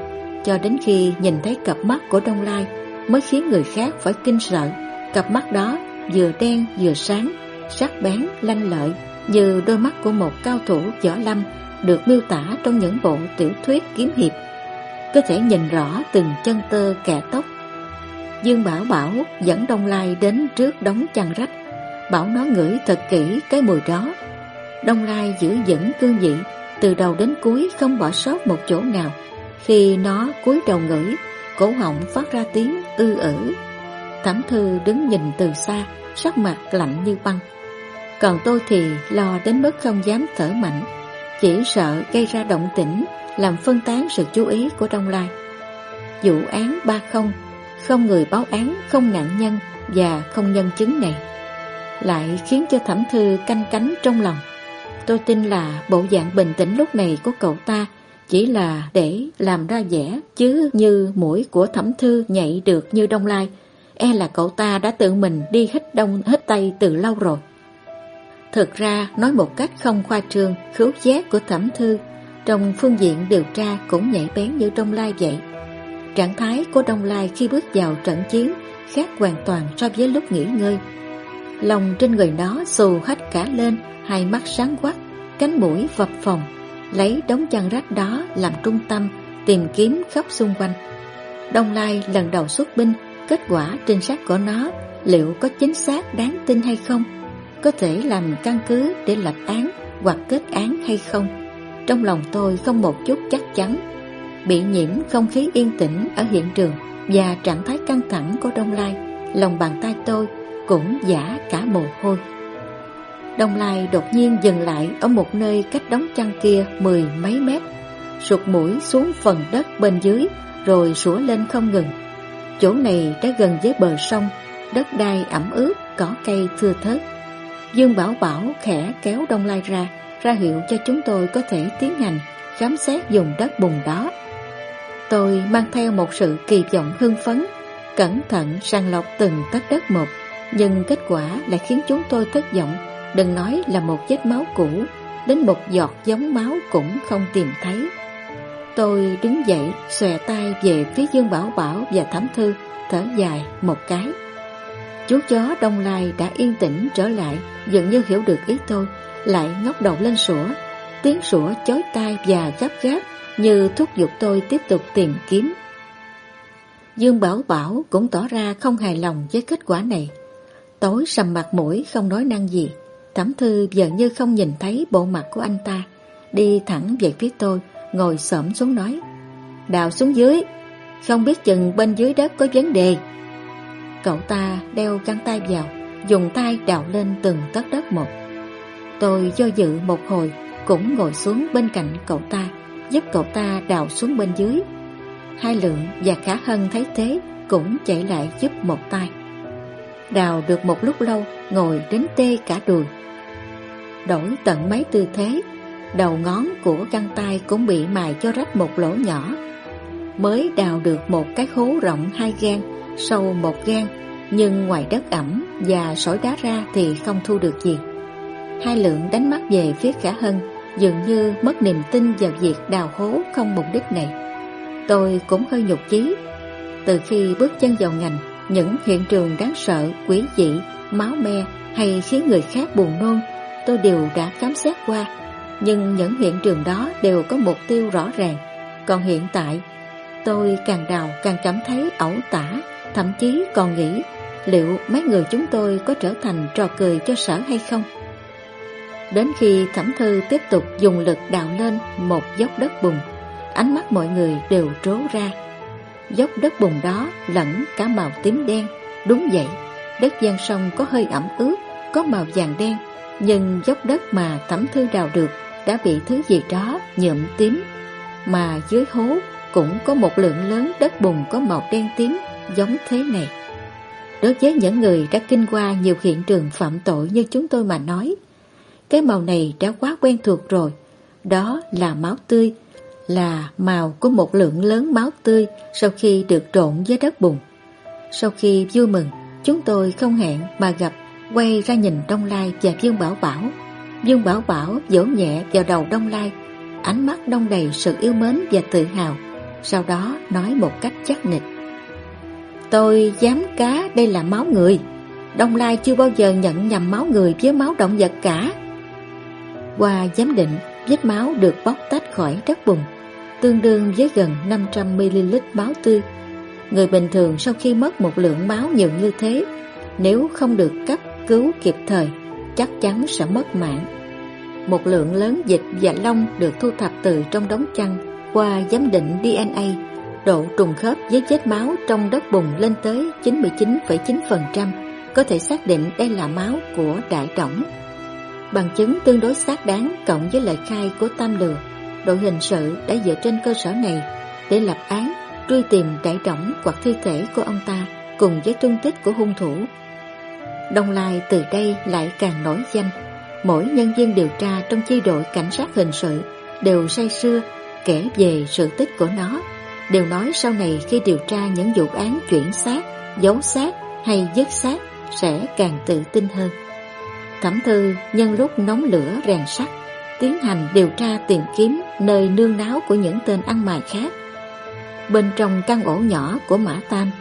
cho đến khi nhìn thấy cặp mắt của Đông Lai mới khiến người khác phải kinh sợ. Cặp mắt đó vừa đen vừa sáng, sắc bén, lanh lợi như đôi mắt của một cao thủ võ lâm được miêu tả trong những bộ tiểu thuyết kiếm hiệp. Có thể nhìn rõ từng chân tơ kẻ tóc. Dương Bảo Bảo dẫn Đông Lai đến trước đống chăn rách. Bảo nó ngửi thật kỹ cái mùi đó. Đông Lai giữ vững cương vị, từ đầu đến cuối không bỏ sót một chỗ nào. Khi nó cúi đầu ngửi, cổ họng phát ra tiếng ư ử. Thẩm thư đứng nhìn từ xa, sắc mặt lạnh như băng. Còn tôi thì lo đến mức không dám thở mạnh, chỉ sợ gây ra động tĩnh, làm phân tán sự chú ý của Đông Lai. Vụ án ba không, không người báo án, không nạn nhân và không nhân chứng này, lại khiến cho thẩm thư canh cánh trong lòng. Tôi tin là bộ dạng bình tĩnh lúc này của cậu ta chỉ là để làm ra vẻ, chứ như mũi của thẩm thư nhảy được như Đông Lai, e là cậu ta đã tự mình đi hít đông hít tây từ lâu rồi. Thực ra, nói một cách không khoa trương, khứu giác của thẩm thư trong phương diện điều tra cũng nhảy bén như Đông Lai vậy. Trạng thái của Đông Lai khi bước vào trận chiến khác hoàn toàn so với lúc nghỉ ngơi. Lòng trên người nó xù hết cả lên, hai mắt sáng quắc, cánh mũi vập phồng, lấy đống chăn rách đó làm trung tâm, tìm kiếm khắp xung quanh. Đông Lai lần đầu xuất binh, kết quả trinh sát của nó liệu có chính xác đáng tin hay không? Có thể làm căn cứ để lập án hoặc kết án hay không? Trong lòng tôi không một chút chắc chắn. Bị nhiễm không khí yên tĩnh ở hiện trường và trạng thái căng thẳng của Đông Lai, lòng bàn tay tôi cũng giả cả mồ hôi. Đông Lai đột nhiên dừng lại ở một nơi cách đóng chăn kia mười mấy mét, sụt mũi xuống phần đất bên dưới rồi sủa lên không ngừng. Chỗ này đã gần với bờ sông, đất đai ẩm ướt, cỏ cây thưa thớt. Dương Bảo Bảo khẽ kéo Đông Lai ra, ra hiệu cho chúng tôi có thể tiến hành khám xét dùng đất bùn đó. Tôi mang theo một sự kỳ vọng hưng phấn, cẩn thận sàng lọc từng tấc đất một, nhưng kết quả lại khiến chúng tôi thất vọng. Đừng nói là một vết máu cũ, Đến một giọt giống máu cũng không tìm thấy. Tôi đứng dậy, Xòe tay về phía Dương Bảo Bảo và Thám Thư, Thở dài một cái. Chú chó Đông Lai đã yên tĩnh trở lại, Dường như hiểu được ý tôi, Lại ngóc đầu lên sủa. Tiếng sủa chói tai và gấp gáp, Như thúc giục tôi tiếp tục tìm kiếm. Dương Bảo Bảo cũng tỏ ra không hài lòng với kết quả này. Tối sầm mặt mũi không nói năng gì. Thẩm thư dường như không nhìn thấy bộ mặt của anh ta. Đi thẳng về phía tôi, Ngồi xổm xuống nói, Đào xuống dưới, Không biết chừng bên dưới đất có vấn đề. Cậu ta đeo găng tay vào, Dùng tay đào lên từng tấc đất một. Tôi do dự một hồi, Cũng ngồi xuống bên cạnh cậu ta, Giúp cậu ta đào xuống bên dưới. Hai lượng và khả hân thấy thế Cũng chạy lại giúp một tay. Đào được một lúc lâu Ngồi đến tê cả đùi đổi tận mấy tư thế, đầu ngón của găng tay cũng bị mài cho rách một lỗ nhỏ. Mới đào được một cái hố rộng hai gan, sâu một gan, nhưng ngoài đất ẩm và sỏi đá ra thì không thu được gì. Hai lượng đánh mắt về phía khả hân, dường như mất niềm tin vào việc đào hố không mục đích này. Tôi cũng hơi nhục chí. Từ khi bước chân vào ngành, những hiện trường đáng sợ, quỷ dị, máu me hay khiến người khác buồn nôn tôi đều đã khám xét qua. Nhưng những hiện trường đó đều có mục tiêu rõ ràng. Còn hiện tại, tôi càng đào càng cảm thấy ẩu tả, thậm chí còn nghĩ liệu mấy người chúng tôi có trở thành trò cười cho sở hay không. Đến khi Thẩm Thư tiếp tục dùng lực đào lên một dốc đất bùn, ánh mắt mọi người đều trố ra. Dốc đất bùn đó lẫn cả màu tím đen, đúng vậy, đất gian sông có hơi ẩm ướt, có màu vàng đen, nhưng dốc đất mà Thẩm Thư đào được đã bị thứ gì đó nhuộm tím, mà dưới hố cũng có một lượng lớn đất bùn có màu đen tím giống thế này. Đối với những người đã kinh qua nhiều hiện trường phạm tội như chúng tôi mà nói, cái màu này đã quá quen thuộc rồi. Đó là máu tươi, là màu của một lượng lớn máu tươi sau khi được trộn với đất bùn. Sau khi vui mừng, chúng tôi không hẹn mà gặp, quay ra nhìn Đông Lai và Dương Bảo Bảo. Dương Bảo Bảo vỗ nhẹ vào đầu Đông Lai, ánh mắt đông đầy sự yêu mến và tự hào, sau đó nói một cách chắc nịch. Tôi dám cá đây là máu người. Đông Lai chưa bao giờ nhận nhầm máu người với máu động vật cả. Qua giám định, vết máu được bóc tách khỏi đất bùn, tương đương với gần 500ml máu tươi. Người bình thường sau khi mất một lượng máu nhiều như thế, nếu không được cấp cứu kịp thời, chắc chắn sẽ mất mạng. Một lượng lớn dịch và lông được thu thập từ trong đống chăn qua giám định DNA, độ trùng khớp với vết máu trong đất bùn lên tới 99,9%, có thể xác định đây là máu của đại trỏng. Bằng chứng tương đối xác đáng cộng với lời khai của Tam Lừa, đội hình sự đã dựa trên cơ sở này để lập án, truy tìm đại trỏng hoặc thi thể của ông ta cùng với tung tích của hung thủ. Đông Lai từ đây lại càng nổi danh. Mỗi nhân viên điều tra trong chi đội cảnh sát hình sự đều say sưa kể về sự tích của nó, đều nói sau này khi điều tra những vụ án chuyển xác, giấu xác hay dứt xác sẽ càng tự tin hơn. Thẩm thư nhân lúc nóng lửa rèn sắt, tiến hành điều tra tìm kiếm nơi nương náo của những tên ăn mày khác. Bên trong căn ổ nhỏ của Mã Tam,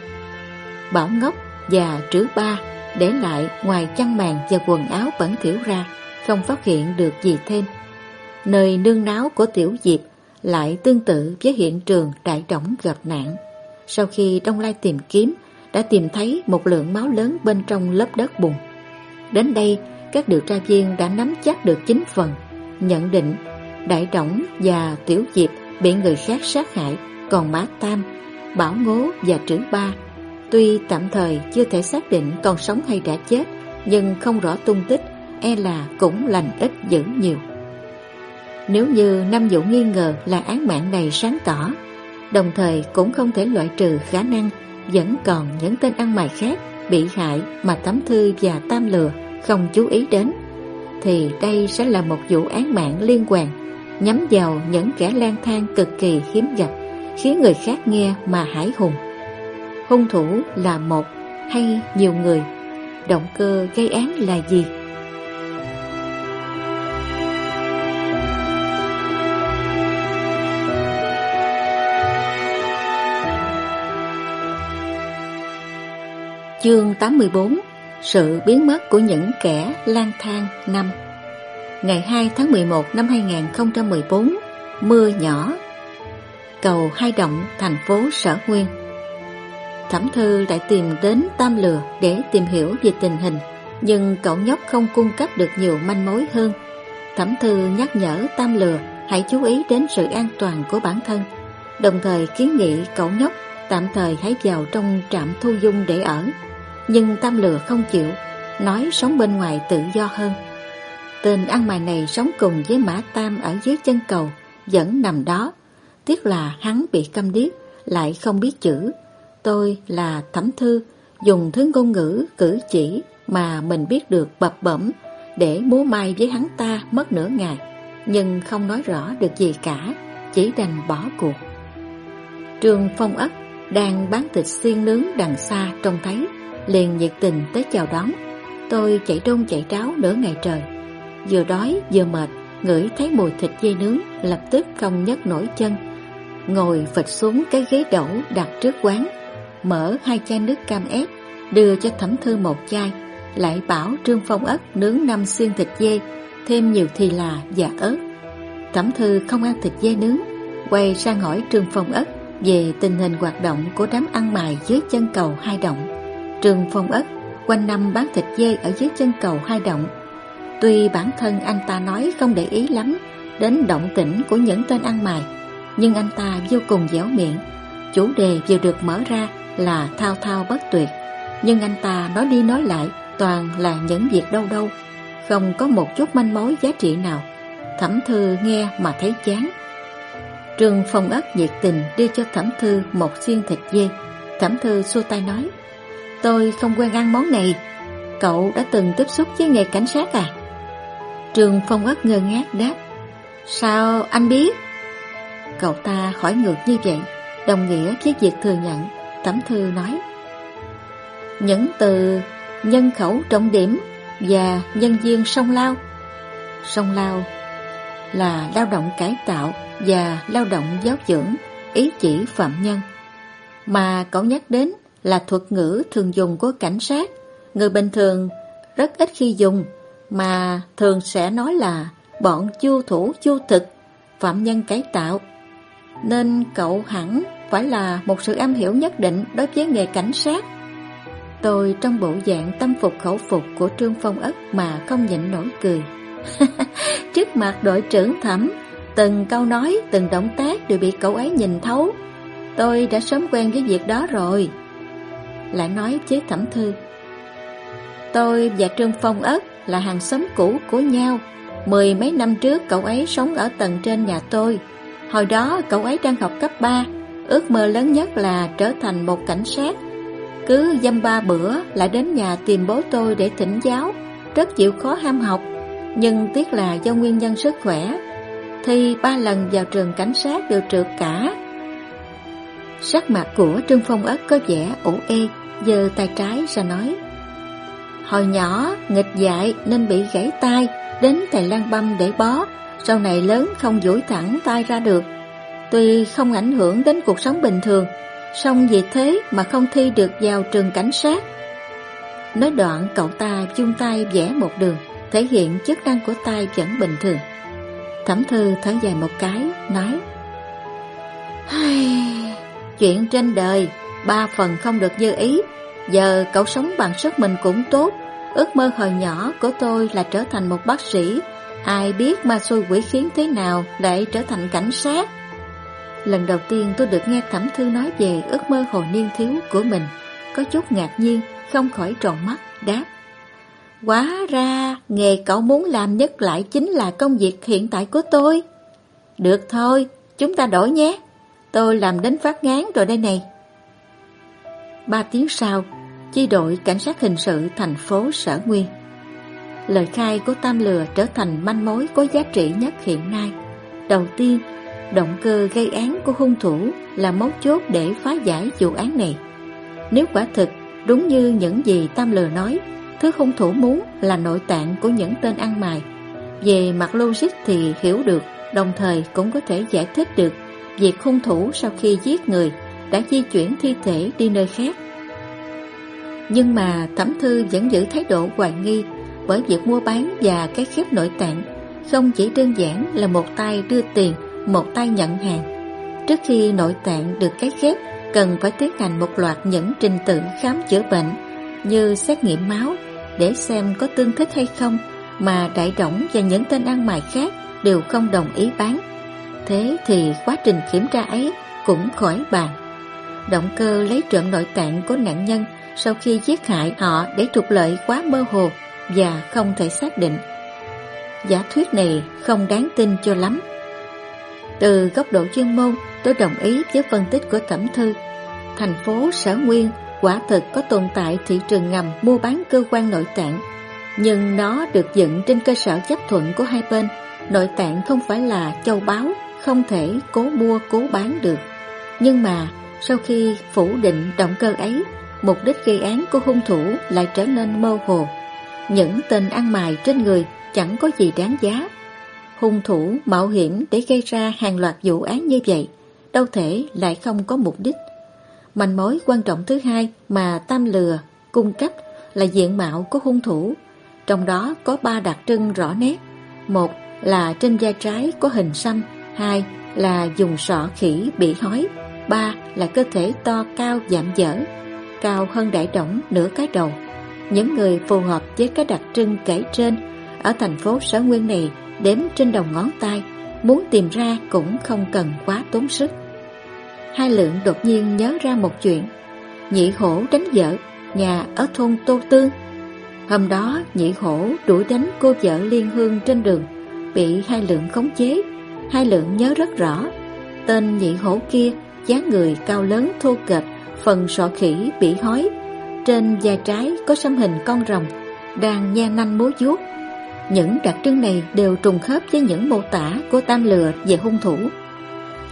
Bảo Ngốc và Trứ Ba để lại ngoài chăn màn và quần áo bẩn thỉu ra, không phát hiện được gì thêm. Nơi nương náo của Tiểu Diệp lại tương tự với hiện trường đại trỏng gặp nạn. Sau khi Đông Lai tìm kiếm, đã tìm thấy một lượng máu lớn bên trong lớp đất bùn. Đến đây, các điều tra viên đã nắm chắc được chính phần, nhận định Đại Đổng và Tiểu Diệp bị người khác sát hại, còn Mã Tam, Bảo Ngố và Trữ Ba tuy tạm thời chưa thể xác định còn sống hay đã chết, nhưng không rõ tung tích, e là cũng lành ít dữ nhiều. Nếu như Nam Vũ nghi ngờ là án mạng này sáng tỏ, đồng thời cũng không thể loại trừ khả năng vẫn còn những tên ăn mày khác bị hại mà Tấm Thư và Tam Lừa không chú ý đến thì đây sẽ là một vụ án mạng liên quan nhắm vào những kẻ lang thang cực kỳ hiếm gặp, khiến người khác nghe mà hải hùng. Hung thủ là một hay nhiều người? Động cơ gây án là gì? Chương 84 sự biến mất của những kẻ lang thang năm. Ngày 2 tháng 11 năm 2014 Mưa nhỏ Cầu Hai Động, thành phố Sở Nguyên. Thẩm Thư lại tìm đến Tam Lừa để tìm hiểu về tình hình Nhưng cậu nhóc không cung cấp được nhiều manh mối hơn. Thẩm Thư nhắc nhở Tam Lừa hãy chú ý đến sự an toàn của bản thân Đồng thời kiến nghị cậu nhóc tạm thời hãy vào trong trạm thu dung để ở nhưng Tam Lừa không chịu, nói sống bên ngoài tự do hơn. Tên ăn mày này sống cùng với Mã Tam ở dưới chân cầu, vẫn nằm đó. Tiếc là hắn bị câm điếc, lại không biết chữ. Tôi là Thẩm Thư, dùng thứ ngôn ngữ, cử chỉ mà mình biết được bập bẩm để múa mai với hắn ta mất nửa ngày, nhưng không nói rõ được gì cả, chỉ đành bỏ cuộc. Trường Phong Ất đang bán thịt xiên nướng đằng xa trông thấy liền nhiệt tình tới chào đón. Tôi chạy đôn chạy tráo nửa ngày trời. Vừa đói vừa mệt, ngửi thấy mùi thịt dây nướng, lập tức không nhấc nổi chân. Ngồi phịch xuống cái ghế đẩu đặt trước quán. mở hai chai nước cam ép, đưa cho Thẩm Thư một chai, lại bảo Trương Phong Ất nướng năm xiên thịt dê, thêm nhiều thì là và ớt. Thẩm Thư không ăn thịt dê nướng, quay sang hỏi Trương Phong Ất về tình hình hoạt động của đám ăn mày dưới chân cầu hai động. Trương Phong Ất quanh năm bán thịt dê ở dưới chân cầu hai động. Tuy bản thân anh ta nói không để ý lắm đến động tĩnh của những tên ăn mày, nhưng anh ta vô cùng dẻo miệng. Chủ đề vừa được mở ra là thao thao bất tuyệt, nhưng anh ta nói đi nói lại toàn là những việc đâu đâu, không có một chút manh mối giá trị nào. Thẩm Thư nghe mà thấy chán. Trương Phong ất nhiệt tình đưa cho Thẩm Thư một xiên thịt dê. Thẩm Thư xua tay nói, tôi không quen ăn món này. Cậu đã từng tiếp xúc với nghề cảnh sát à? trường Phong ất ngơ ngác đáp, sao anh biết? Cậu ta hỏi ngược như vậy, đồng nghĩa với việc thừa nhận. tấm Thư nói, những từ nhân khẩu trọng điểm và nhân viên sông lao. Sông lao là lao động cải tạo và lao động giáo dưỡng, ý chỉ phạm nhân. Mà cậu nhắc đến là thuật ngữ thường dùng của cảnh sát, người bình thường rất ít khi dùng, mà thường sẽ nói là bọn chu thủ chu thực, phạm nhân cải tạo. Nên cậu hẳn phải là một sự am hiểu nhất định đối với nghề cảnh sát. Tôi trong bộ dạng tâm phục khẩu phục của Trương Phong Ất mà không nhịn nổi cười. (laughs) Trước mặt đội trưởng thẩm, từng câu nói, từng động tác đều bị cậu ấy nhìn thấu. Tôi đã sớm quen với việc đó rồi. Lại nói với thẩm thư. Tôi và Trương Phong Ất là hàng xóm cũ của nhau. Mười mấy năm trước cậu ấy sống ở tầng trên nhà tôi. Hồi đó cậu ấy đang học cấp 3, ước mơ lớn nhất là trở thành một cảnh sát. Cứ dăm ba bữa lại đến nhà tìm bố tôi để thỉnh giáo, rất chịu khó ham học nhưng tiếc là do nguyên nhân sức khỏe thì ba lần vào trường cảnh sát đều trượt cả Sắc mặt của Trương Phong Ất có vẻ ủ ê giơ tay trái ra nói Hồi nhỏ nghịch dại nên bị gãy tay Đến thầy Lan Băm để bó Sau này lớn không duỗi thẳng tay ra được Tuy không ảnh hưởng đến cuộc sống bình thường song vì thế mà không thi được vào trường cảnh sát Nói đoạn cậu ta chung tay vẽ một đường thể hiện chức năng của tay vẫn bình thường. Thẩm thư thở dài một cái, nói Chuyện trên đời, ba phần không được như ý, giờ cậu sống bằng sức mình cũng tốt. Ước mơ hồi nhỏ của tôi là trở thành một bác sĩ, ai biết ma xui quỷ khiến thế nào lại trở thành cảnh sát. Lần đầu tiên tôi được nghe Thẩm Thư nói về ước mơ hồi niên thiếu của mình, có chút ngạc nhiên, không khỏi tròn mắt, đáp. Quá ra, nghề cậu muốn làm nhất lại chính là công việc hiện tại của tôi. Được thôi, chúng ta đổi nhé. Tôi làm đến phát ngán rồi đây này. Ba tiếng sau, chi đội cảnh sát hình sự thành phố Sở Nguyên. Lời khai của Tam Lừa trở thành manh mối có giá trị nhất hiện nay. Đầu tiên, động cơ gây án của hung thủ là mấu chốt để phá giải vụ án này. Nếu quả thực đúng như những gì Tam Lừa nói, Thứ hung thủ muốn là nội tạng của những tên ăn mày Về mặt logic thì hiểu được Đồng thời cũng có thể giải thích được Việc hung thủ sau khi giết người đã di chuyển thi thể đi nơi khác Nhưng mà Thẩm Thư vẫn giữ thái độ hoài nghi Bởi việc mua bán và cái khép nội tạng, Không chỉ đơn giản là một tay đưa tiền, Một tay nhận hàng Trước khi nội tạng được cái khép, Cần phải tiến hành một loạt những trình tự khám chữa bệnh Như xét nghiệm máu để xem có tương thích hay không mà Đại Đổng và những tên ăn mày khác đều không đồng ý bán. Thế thì quá trình kiểm tra ấy cũng khỏi bàn. Động cơ lấy trộm nội tạng của nạn nhân sau khi giết hại họ để trục lợi quá mơ hồ và không thể xác định. Giả thuyết này không đáng tin cho lắm. Từ góc độ chuyên môn, tôi đồng ý với phân tích của Thẩm Thư. Thành phố Sở Nguyên quả thực có tồn tại thị trường ngầm mua bán cơ quan nội tạng, nhưng nó được dựng trên cơ sở chấp thuận của hai bên. Nội tạng không phải là châu báu, không thể cố mua cố bán được. Nhưng mà sau khi phủ định động cơ ấy, mục đích gây án của hung thủ lại trở nên mơ hồ. Những tên ăn mài trên người chẳng có gì đáng giá. Hung thủ mạo hiểm để gây ra hàng loạt vụ án như vậy, đâu thể lại không có mục đích Manh mối quan trọng thứ hai mà Tam Lừa cung cấp là diện mạo của hung thủ. Trong đó có ba đặc trưng rõ nét. Một là trên da trái có hình xăm. Hai là dùng sọ khỉ bị hói. Ba là cơ thể to cao giảm dở, cao hơn đại đổng nửa cái đầu. Những người phù hợp với các đặc trưng kể trên ở thành phố Sở Nguyên này đếm trên đầu ngón tay, muốn tìm ra cũng không cần quá tốn sức. Hai lượng đột nhiên nhớ ra một chuyện, nhị hổ đánh vợ, nhà ở thôn Tô Tương. Hôm đó nhị hổ đuổi đánh cô vợ liên hương trên đường, bị hai lượng khống chế. Hai lượng nhớ rất rõ, tên nhị hổ kia dáng người cao lớn thô kệch, phần sọ khỉ bị hói, trên da trái có xăm hình con rồng đang nha nanh múa vuốt. Những đặc trưng này đều trùng khớp với những mô tả của Tam Lừa về hung thủ.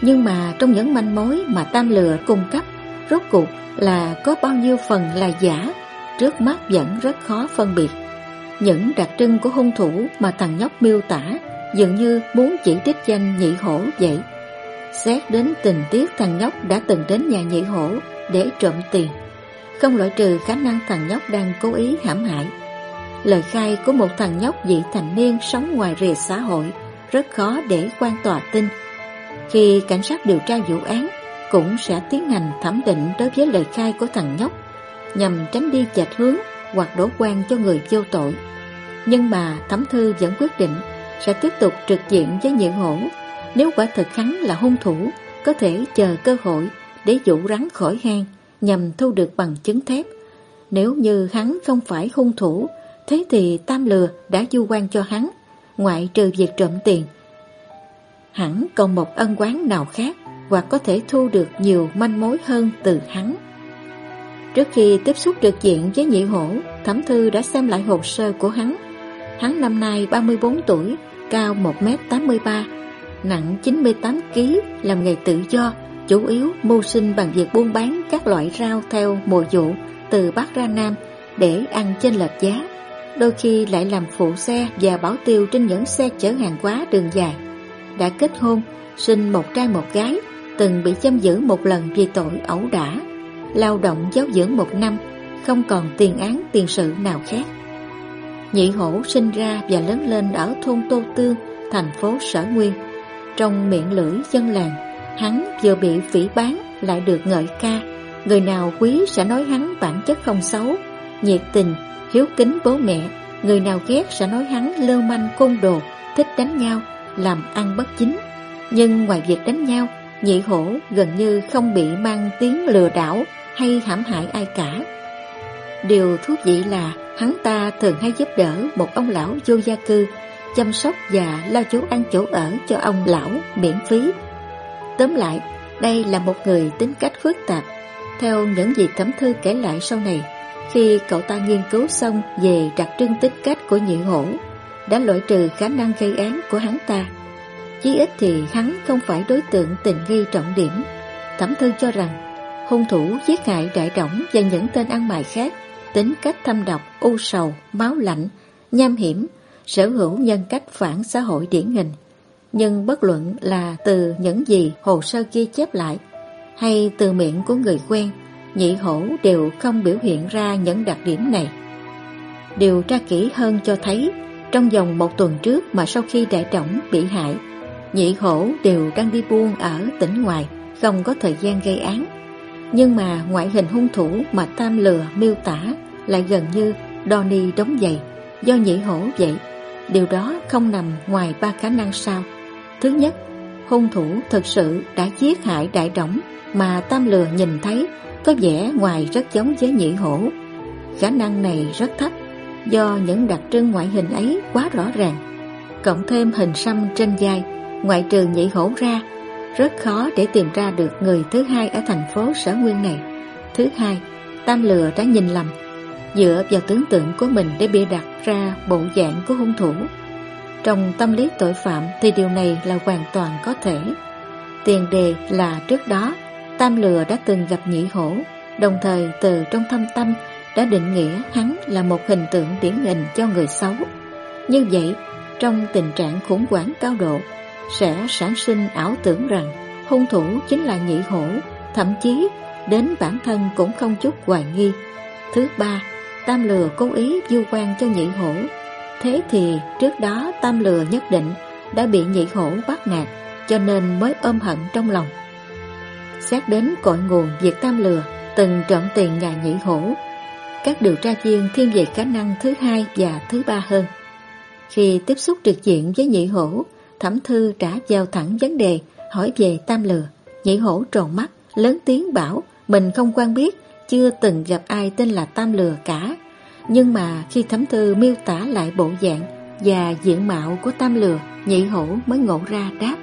Nhưng mà trong những manh mối mà Tam Lừa cung cấp, rốt cuộc là có bao nhiêu phần là giả, trước mắt vẫn rất khó phân biệt. Những đặc trưng của hung thủ mà thằng nhóc miêu tả dường như muốn chỉ đích danh nhị hổ vậy. Xét đến tình tiết thằng nhóc đã từng đến nhà nhị hổ để trộm tiền không loại trừ khả năng thằng nhóc đang cố ý hãm hại. Lời khai của một thằng nhóc vị thành niên sống ngoài rìa xã hội rất khó để quan tòa tin. Khi cảnh sát điều tra vụ án cũng sẽ tiến hành thẩm định đối với lời khai của thằng nhóc nhằm tránh đi chạch hướng hoặc đổ quan cho người vô tội. Nhưng mà thẩm thư vẫn quyết định sẽ tiếp tục trực diện với nhị hổ nếu quả thực hắn là hung thủ có thể chờ cơ hội để dụ rắn khỏi hang nhằm thu được bằng chứng thép. Nếu như hắn không phải hung thủ, thế thì Tam Lừa đã du quan cho hắn, ngoại trừ việc trộm tiền. Hẳn còn một ân quán nào khác hoặc có thể thu được nhiều manh mối hơn từ hắn. Trước khi tiếp xúc trực diện với nhị hổ, Thẩm Thư đã xem lại hồ sơ của hắn. Hắn năm nay 34 tuổi, cao 1m83, nặng 98kg, làm nghề tự do, chủ yếu mưu sinh bằng việc buôn bán các loại rau theo mùa vụ từ Bắc ra Nam để ăn trên lệch giá. Đôi khi lại làm phụ xe và bảo tiêu trên những xe chở hàng quá đường dài. Đã kết hôn, sinh một trai một gái, từng bị châm giữ một lần vì tội ẩu đả, lao động giáo dưỡng một năm, không còn tiền án tiền sự nào khác. Nhị hổ sinh ra và lớn lên ở thôn Tô Tương, thành phố Sở Nguyên. Trong miệng lưỡi dân làng. Hắn vừa bị phỉ bán lại được ngợi ca. Người nào quý sẽ nói hắn bản chất không xấu Nhiệt tình, hiếu kính bố mẹ. Người nào ghét sẽ nói hắn lơ manh côn đồ Thích đánh nhau, làm ăn bất chính. Nhưng ngoài việc đánh nhau Nhị hổ gần như không bị mang tiếng lừa đảo Hay hãm hại ai cả. Điều thú vị là hắn ta thường hay giúp đỡ một ông lão vô gia cư chăm sóc và lo chỗ ăn chỗ ở cho ông lão miễn phí Tóm lại, đây là một người tính cách phức tạp. Theo những gì Thẩm Thư kể lại sau này, khi cậu ta nghiên cứu xong về đặc trưng tính cách của nhị hổ, đã loại trừ khả năng gây án của hắn ta. Chí ít thì hắn không phải đối tượng tình nghi trọng điểm. Thẩm Thư cho rằng, hung thủ giết hại đại đổng và những tên ăn mày khác, tính cách thâm độc, u sầu, máu lạnh, nham hiểm, sở hữu nhân cách phản xã hội điển hình nhưng bất luận là từ những gì hồ sơ ghi chép lại hay từ miệng của người quen, nhị hổ đều không biểu hiện ra những đặc điểm này. Điều tra kỹ hơn cho thấy, trong vòng một tuần trước mà sau khi đại trọng bị hại, nhị hổ đều đang đi buôn ở tỉnh ngoài, không có thời gian gây án. Nhưng mà ngoại hình hung thủ mà Tam lừa miêu tả lại gần như Donnie đóng giày, do nhị hổ vậy. Điều đó không nằm ngoài ba khả năng sau. Thứ nhất, hung thủ thực sự đã giết hại đại đổng mà Tam Lừa nhìn thấy có vẻ ngoài rất giống với nhị hổ. Khả năng này rất thấp do những đặc trưng ngoại hình ấy quá rõ ràng. Cộng thêm hình xăm trên vai, ngoại trừ nhị hổ ra, rất khó để tìm ra được người thứ hai ở thành phố sở nguyên này. Thứ hai, Tam Lừa đã nhìn lầm, dựa vào tưởng tượng của mình để bịa đặt ra bộ dạng của hung thủ. Trong tâm lý tội phạm thì điều này là hoàn toàn có thể. Tiền đề là trước đó Tam Lừa đã từng gặp nhị hổ, đồng thời từ trong thâm tâm đã định nghĩa hắn là một hình tượng điển hình cho người xấu. Như vậy, trong tình trạng khủng hoảng cao độ, sẽ sản sinh ảo tưởng rằng hung thủ chính là nhị hổ, thậm chí đến bản thân cũng không chút hoài nghi. Thứ ba, Tam Lừa cố ý du quan cho nhị hổ. Thế thì trước đó Tam Lừa nhất định đã bị nhị hổ bắt nạt, cho nên mới ôm hận trong lòng. Xét đến cội nguồn việc Tam Lừa từng trộm tiền nhà nhị hổ, các điều tra viên thiên về khả năng thứ hai và thứ ba hơn. Khi tiếp xúc trực diện với nhị hổ, thẩm thư trả giao thẳng vấn đề hỏi về Tam Lừa. Nhị hổ tròn mắt, lớn tiếng bảo mình không quan biết, chưa từng gặp ai tên là Tam Lừa cả. Nhưng mà khi thấm thư miêu tả lại bộ dạng và diện mạo của Tam Lừa, nhị hổ mới ngộ ra đáp.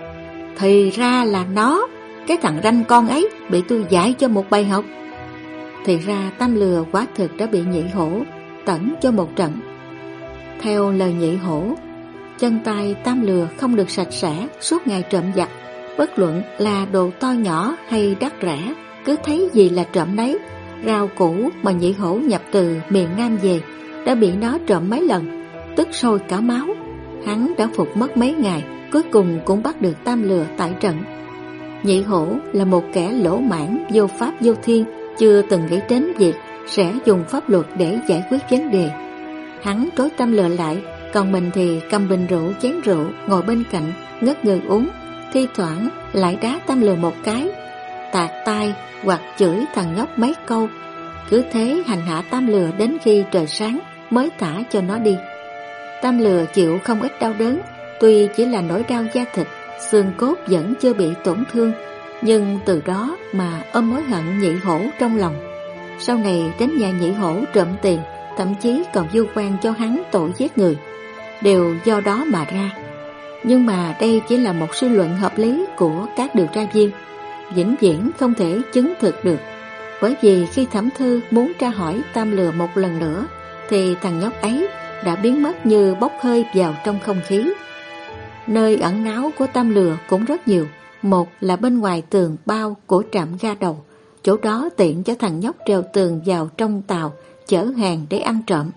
Thì ra là nó, cái thằng ranh con ấy bị tôi giải cho một bài học. Thì ra Tam Lừa quá thực đã bị nhị hổ tẩn cho một trận. Theo lời nhị hổ, chân tay Tam Lừa không được sạch sẽ suốt ngày trộm giặt, bất luận là đồ to nhỏ hay đắt rẻ, cứ thấy gì là trộm đấy. Rau củ mà nhị hổ nhập từ miền Nam về đã bị nó trộm mấy lần, tức sôi cả máu. Hắn đã phục mất mấy ngày, cuối cùng cũng bắt được Tam Lừa tại trận. Nhị hổ là một kẻ lỗ mãn, vô pháp vô thiên, chưa từng nghĩ đến việc sẽ dùng pháp luật để giải quyết vấn đề. Hắn trối tam lừa lại, còn mình thì cầm bình rượu chén rượu ngồi bên cạnh, ngất người uống, thi thoảng lại đá tam lừa một cái, tạt tay hoặc chửi thằng nhóc mấy câu. Cứ thế hành hạ tam lừa đến khi trời sáng mới thả cho nó đi. Tam lừa chịu không ít đau đớn, tuy chỉ là nỗi đau da thịt, xương cốt vẫn chưa bị tổn thương, nhưng từ đó mà ôm mối hận nhị hổ trong lòng. Sau này đến nhà nhị hổ trộm tiền, thậm chí còn du quan cho hắn tội giết người, đều do đó mà ra. Nhưng mà đây chỉ là một suy luận hợp lý của các điều tra viên, vĩnh viễn không thể chứng thực được. Bởi vì khi thẩm thư muốn tra hỏi tam lừa một lần nữa, thì thằng nhóc ấy đã biến mất như bốc hơi vào trong không khí. Nơi ẩn náu của tam lừa cũng rất nhiều. Một là bên ngoài tường bao của trạm ga đầu, chỗ đó tiện cho thằng nhóc treo tường vào trong tàu chở hàng để ăn trộm.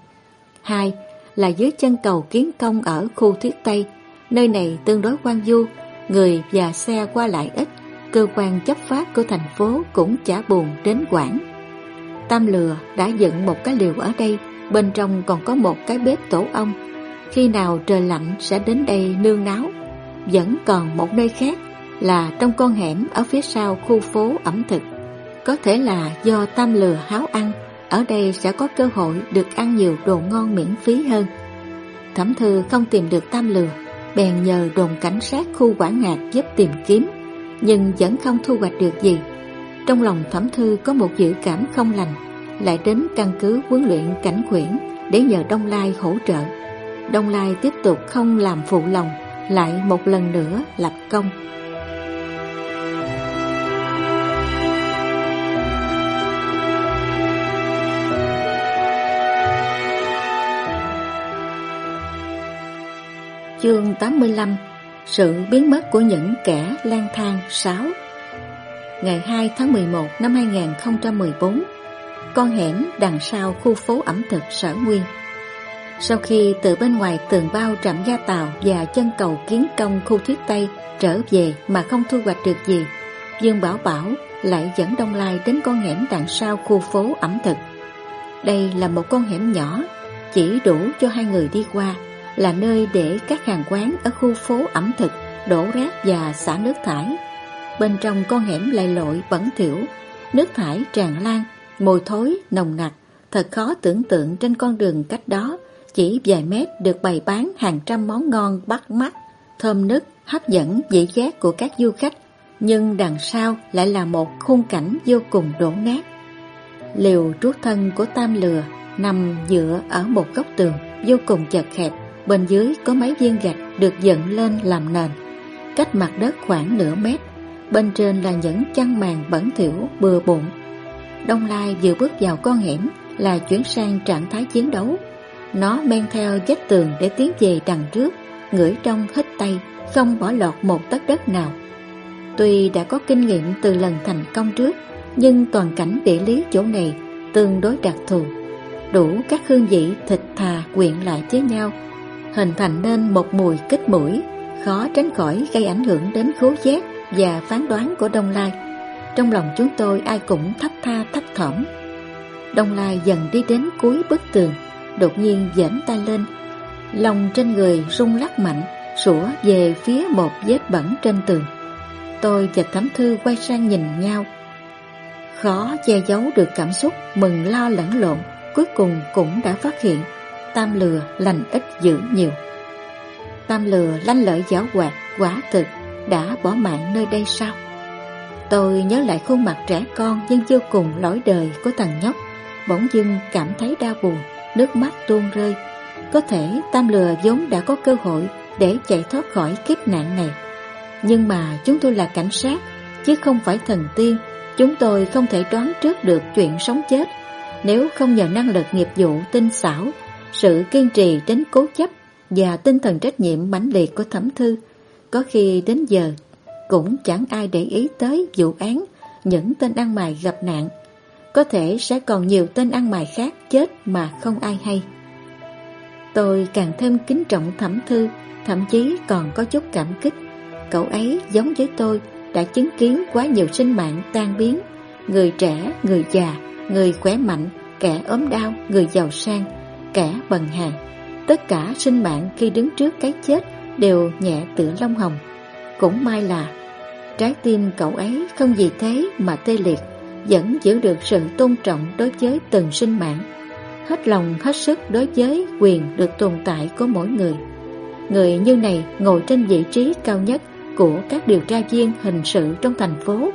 Hai là dưới chân cầu Kiến Công ở khu Thiết Tây, nơi này tương đối quan du, người và xe qua lại ít, cơ quan chấp pháp của thành phố cũng chả buồn đến quản. Tam Lừa đã dựng một cái liều ở đây, bên trong còn có một cái bếp tổ ong. Khi nào trời lạnh sẽ đến đây nương náo. Vẫn còn một nơi khác là trong con hẻm ở phía sau khu phố ẩm thực. Có thể là do Tam Lừa háo ăn, ở đây sẽ có cơ hội được ăn nhiều đồ ngon miễn phí hơn. Thẩm thư không tìm được Tam Lừa, bèn nhờ đồn cảnh sát khu quả ngạc giúp tìm kiếm, nhưng vẫn không thu hoạch được gì. Trong lòng thẩm thư có một dự cảm không lành, lại đến căn cứ huấn luyện cảnh khuyển để nhờ Đông Lai hỗ trợ. Đông Lai tiếp tục không làm phụ lòng, lại một lần nữa lập công. Chương 85 sự biến mất của những kẻ lang thang 6 Ngày 2 tháng 11 năm 2014 Con hẻm đằng sau khu phố ẩm thực Sở Nguyên. Sau khi từ bên ngoài tường bao trạm gia tàu và chân cầu kiến công khu thuyết Tây trở về mà không thu hoạch được gì, Dương Bảo Bảo lại dẫn Đông Lai đến con hẻm đằng sau khu phố ẩm thực. Đây là một con hẻm nhỏ, Chỉ đủ cho hai người đi qua là nơi để các hàng quán ở khu phố ẩm thực đổ rác và xả nước thải. Bên trong con hẻm lại lội bẩn thỉu, nước thải tràn lan, mùi thối nồng nặc, thật khó tưởng tượng trên con đường cách đó chỉ vài mét được bày bán hàng trăm món ngon bắt mắt, thơm nức, hấp dẫn dễ giác của các du khách, nhưng đằng sau lại là một khung cảnh vô cùng đổ nát. Liều trú thân của Tam Lừa nằm dựa ở một góc tường vô cùng chật hẹp, Bên dưới có mấy viên gạch được dựng lên làm nền, cách mặt đất khoảng nửa mét. Bên trên là những chăn màn bẩn thỉu bừa bộn. Đông Lai vừa bước vào con hẻm là chuyển sang trạng thái chiến đấu. Nó men theo vách tường để tiến về đằng trước, ngửi trong hết tay, không bỏ lọt một tấc đất nào. Tuy đã có kinh nghiệm từ lần thành công trước, nhưng toàn cảnh địa lý chỗ này tương đối đặc thù. Đủ các hương vị thịt thà quyện lại với nhau hình thành nên một mùi kích mũi, khó tránh khỏi gây ảnh hưởng đến khứu giác và phán đoán của Đông Lai. Trong lòng chúng tôi ai cũng thấp tha thấp thỏm. Đông Lai dần đi đến cuối bức tường Đột nhiên giãn tay lên. Lòng trên người rung lắc mạnh Sủa về phía một vết bẩn trên tường. Tôi và Thẩm Thư quay sang nhìn nhau. Khó che giấu được cảm xúc Mừng lo lẫn lộn Cuối cùng cũng đã phát hiện Tam lừa lành ít dữ nhiều. Tam lừa lanh lợi giáo hoạt Quả thực đã bỏ mạng nơi đây sao? Tôi nhớ lại khuôn mặt trẻ con Nhưng vô cùng lỗi đời của thằng nhóc. Bỗng dưng cảm thấy đau buồn, Nước mắt tuôn rơi. Có thể tam lừa vốn đã có cơ hội Để chạy thoát khỏi kiếp nạn này. Nhưng mà chúng tôi là cảnh sát, Chứ không phải thần tiên. Chúng tôi không thể đoán trước được chuyện sống chết. Nếu không nhờ năng lực nghiệp vụ tinh xảo sự kiên trì đến cố chấp Và tinh thần trách nhiệm mãnh liệt của thẩm thư Có khi đến giờ Cũng chẳng ai để ý tới vụ án Những tên ăn mày gặp nạn. Có thể sẽ còn nhiều tên ăn mày khác chết mà không ai hay. Tôi càng thêm kính trọng thẩm thư Thậm chí còn có chút cảm kích. Cậu ấy giống với tôi đã chứng kiến quá nhiều sinh mạng tan biến, người trẻ, người già, người khỏe mạnh, kẻ ốm đau, người giàu sang, kẻ bần hàng. Tất cả sinh mạng khi đứng trước cái chết đều nhẹ tựa lông hồng. Cũng may là trái tim cậu ấy không vì thế mà tê liệt, vẫn giữ được sự tôn trọng đối với từng sinh mạng, hết lòng hết sức đối với quyền được tồn tại của mỗi người. Người như này ngồi trên vị trí cao nhất của các điều tra viên hình sự trong thành phố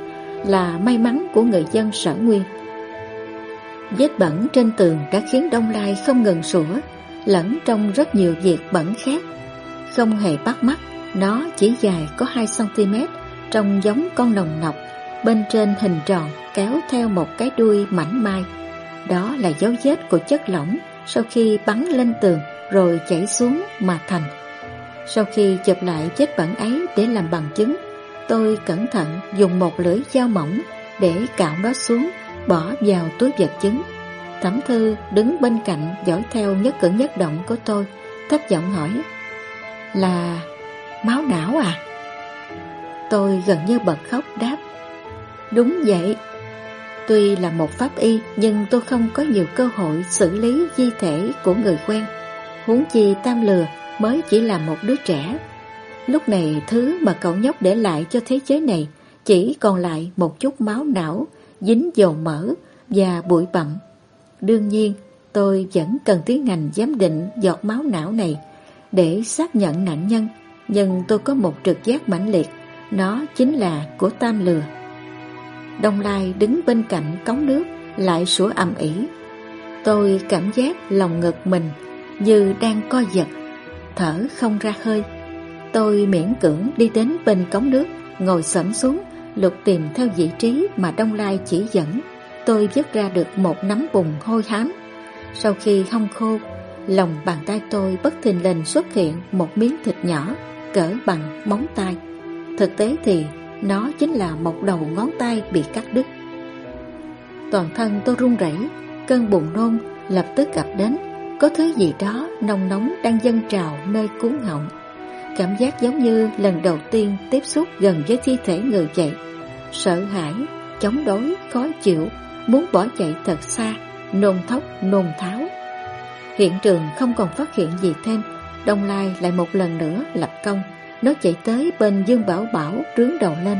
là may mắn của người dân sở nguyên. Vết bẩn trên tường đã khiến Đông Lai không ngừng sủa, lẫn trong rất nhiều việc bẩn khác. Không hề bắt mắt, nó chỉ dài có 2cm, trông giống con nồng nọc, bên trên hình tròn kéo theo một cái đuôi mảnh mai. Đó là dấu vết của chất lỏng sau khi bắn lên tường rồi chảy xuống mà thành. Sau khi chụp lại vết bẩn ấy để làm bằng chứng, tôi cẩn thận dùng một lưỡi dao mỏng để cạo nó xuống, bỏ vào túi vật chứng. Thẩm thư đứng bên cạnh dõi theo nhất cử nhất động của tôi, thấp giọng hỏi Là máu não à? Tôi gần như bật khóc đáp Đúng vậy Tuy là một pháp y nhưng tôi không có nhiều cơ hội xử lý di thể của người quen Huống chi tam lừa mới chỉ là một đứa trẻ. Lúc này thứ mà cậu nhóc để lại cho thế giới này chỉ còn lại một chút máu não, dính dầu mỡ và bụi bặm. Đương nhiên, tôi vẫn cần tiến hành giám định giọt máu não này để xác nhận nạn nhân, nhưng tôi có một trực giác mãnh liệt, nó chính là của Tam Lừa. Đông Lai đứng bên cạnh cống nước lại sủa ầm ĩ. Tôi cảm giác lòng ngực mình như đang co giật thở không ra hơi. Tôi miễn cưỡng đi đến bên cống nước, ngồi sẫm xuống, lục tìm theo vị trí mà Đông Lai chỉ dẫn. Tôi vớt ra được một nắm bùn hôi hám. Sau khi hong khô, lòng bàn tay tôi bất thình lình xuất hiện một miếng thịt nhỏ, cỡ bằng móng tay. Thực tế thì nó chính là một đầu ngón tay bị cắt đứt. Toàn thân tôi run rẩy, cơn buồn nôn lập tức gặp đến có thứ gì đó nồng nóng đang dâng trào nơi cuốn họng Cảm giác giống như lần đầu tiên tiếp xúc gần với thi thể người vậy Sợ hãi, chống đối, khó chịu Muốn bỏ chạy thật xa, nôn thốc, nôn tháo. Hiện trường không còn phát hiện gì thêm Đông Lai lại một lần nữa lập công. Nó chạy tới bên Dương Bảo Bảo trướng đầu lên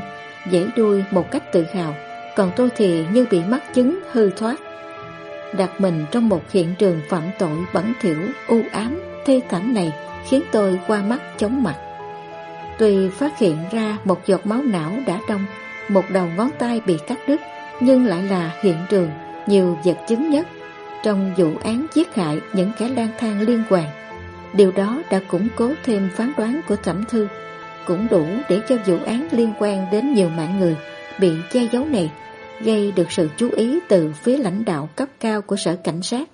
Dãy đuôi một cách tự hào. Còn tôi thì như bị mắc chứng hư thoát. Đặt mình trong một hiện trường phạm tội bẩn thỉu, u ám, thê thảm này khiến tôi qua mắt chóng mặt. Tuy phát hiện ra một giọt máu não đã đông, một đầu ngón tay bị cắt đứt, nhưng lại là hiện trường nhiều vật chứng nhất trong vụ án giết hại những kẻ lang thang liên quan. Điều đó đã củng cố thêm phán đoán của thẩm thư, cũng đủ để cho vụ án liên quan đến nhiều mạng người bị che giấu này gây được sự chú ý từ phía lãnh đạo cấp cao của sở cảnh sát.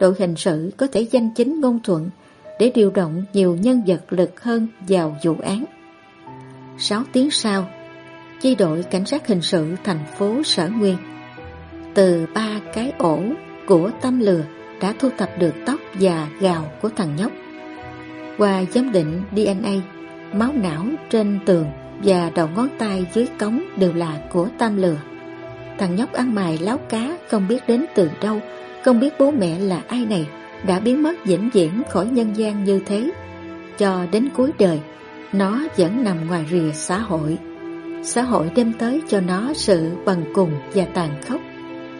Đội hình sự có thể danh chính ngôn thuận để điều động nhiều nhân vật lực hơn vào vụ án. 6 tiếng sau, chi đội cảnh sát hình sự thành phố Sở Nguyên từ ba cái ổ của tâm lừa đã thu thập được tóc và gào của thằng nhóc. Qua giám định DNA, máu não trên tường và đầu ngón tay dưới cống đều là của tam lừa. thằng nhóc ăn mài láo cá không biết đến từ đâu, không biết bố mẹ là ai này, đã biến mất vĩnh viễn khỏi nhân gian như thế. Cho đến cuối đời, nó vẫn nằm ngoài rìa xã hội. Xã hội đem tới cho nó sự bằng cùng và tàn khốc.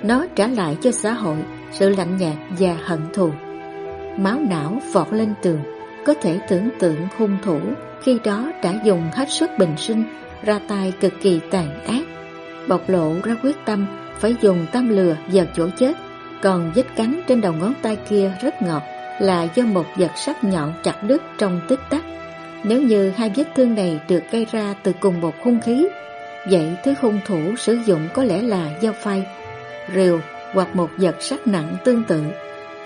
Nó trả lại cho xã hội sự lạnh nhạt và hận thù. Máu não vọt lên tường, có thể tưởng tượng hung thủ khi đó đã dùng hết sức bình sinh, ra tay cực kỳ tàn ác. Bộc lộ ra quyết tâm phải dùng tâm lừa vào chỗ chết, còn vết cắn trên đầu ngón tay kia rất ngọt là do một vật sắc nhọn chặt đứt trong tích tắc. Nếu như hai vết thương này được gây ra từ cùng một hung khí, vậy thứ hung thủ sử dụng có lẽ là dao phay, rìu hoặc một vật sắc nặng tương tự.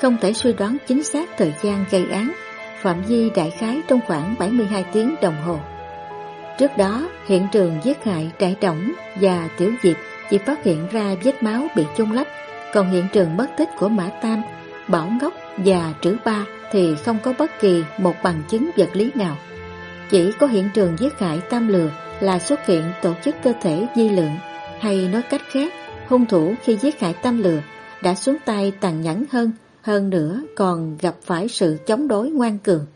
Không thể suy đoán chính xác thời gian gây án, phạm vi đại khái trong khoảng 72 tiếng đồng hồ. Trước đó, hiện trường giết hại Trại Đổng và Tiểu Diệp chỉ phát hiện ra vết máu bị chôn lấp, còn hiện trường mất tích của Mã Tam, Bảo Ngốc và Trữ Ba thì không có bất kỳ một bằng chứng vật lý nào. Chỉ có hiện trường giết hại Tam Lừa là xuất hiện tổ chức cơ thể di lượng, hay nói cách khác, hung thủ khi giết hại Tam Lừa đã xuống tay tàn nhẫn hơn, hơn nữa còn gặp phải sự chống đối ngoan cường.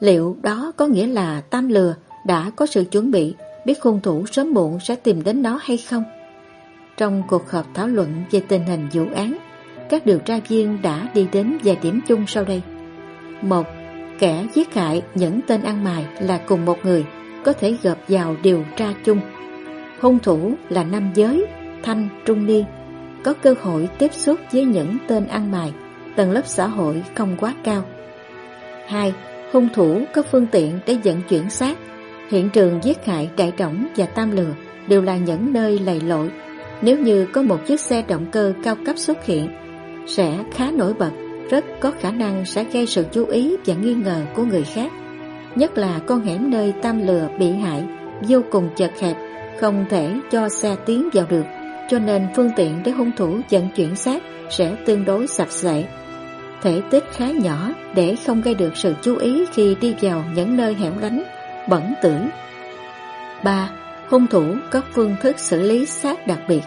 Liệu đó có nghĩa là Tam Lừa đã có sự chuẩn bị biết hung thủ sớm muộn sẽ tìm đến nó hay không? Trong cuộc họp thảo luận về tình hình vụ án, các điều tra viên đã đi đến vài điểm chung sau đây. Một, kẻ giết hại những tên ăn mày là cùng một người, có thể gộp vào điều tra chung. Hung thủ là nam giới, thanh, trung niên, có cơ hội tiếp xúc với những tên ăn mày, tầng lớp xã hội không quá cao. Hai, hung thủ có phương tiện để vận chuyển xác. Hiện trường giết hại Đại Trọng và Tam Lừa đều là những nơi lầy lội. Nếu như có một chiếc xe động cơ cao cấp xuất hiện, sẽ khá nổi bật, rất có khả năng sẽ gây sự chú ý và nghi ngờ của người khác. Nhất là con hẻm nơi Tam Lừa bị hại, vô cùng chật hẹp, không thể cho xe tiến vào được, cho nên phương tiện để hung thủ vận chuyển xác sẽ tương đối sạch sẽ. Thể tích khá nhỏ để không gây được sự chú ý khi đi vào những nơi hẻo lánh, bẩn tử. 3. Hung thủ có phương thức xử lý xác đặc biệt.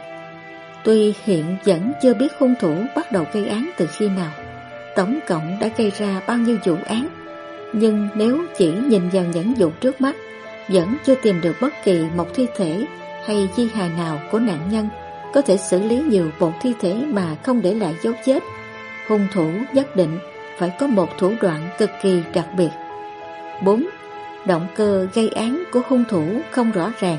Tuy hiện vẫn chưa biết hung thủ bắt đầu gây án từ khi nào, tổng cộng đã gây ra bao nhiêu vụ án, nhưng nếu chỉ nhìn vào những vụ trước mắt, vẫn chưa tìm được bất kỳ một thi thể hay di hài nào của nạn nhân có thể xử lý nhiều bộ thi thể mà không để lại dấu vết. Hung thủ nhất định phải có một thủ đoạn cực kỳ đặc biệt. 4. Động cơ gây án của hung thủ không rõ ràng.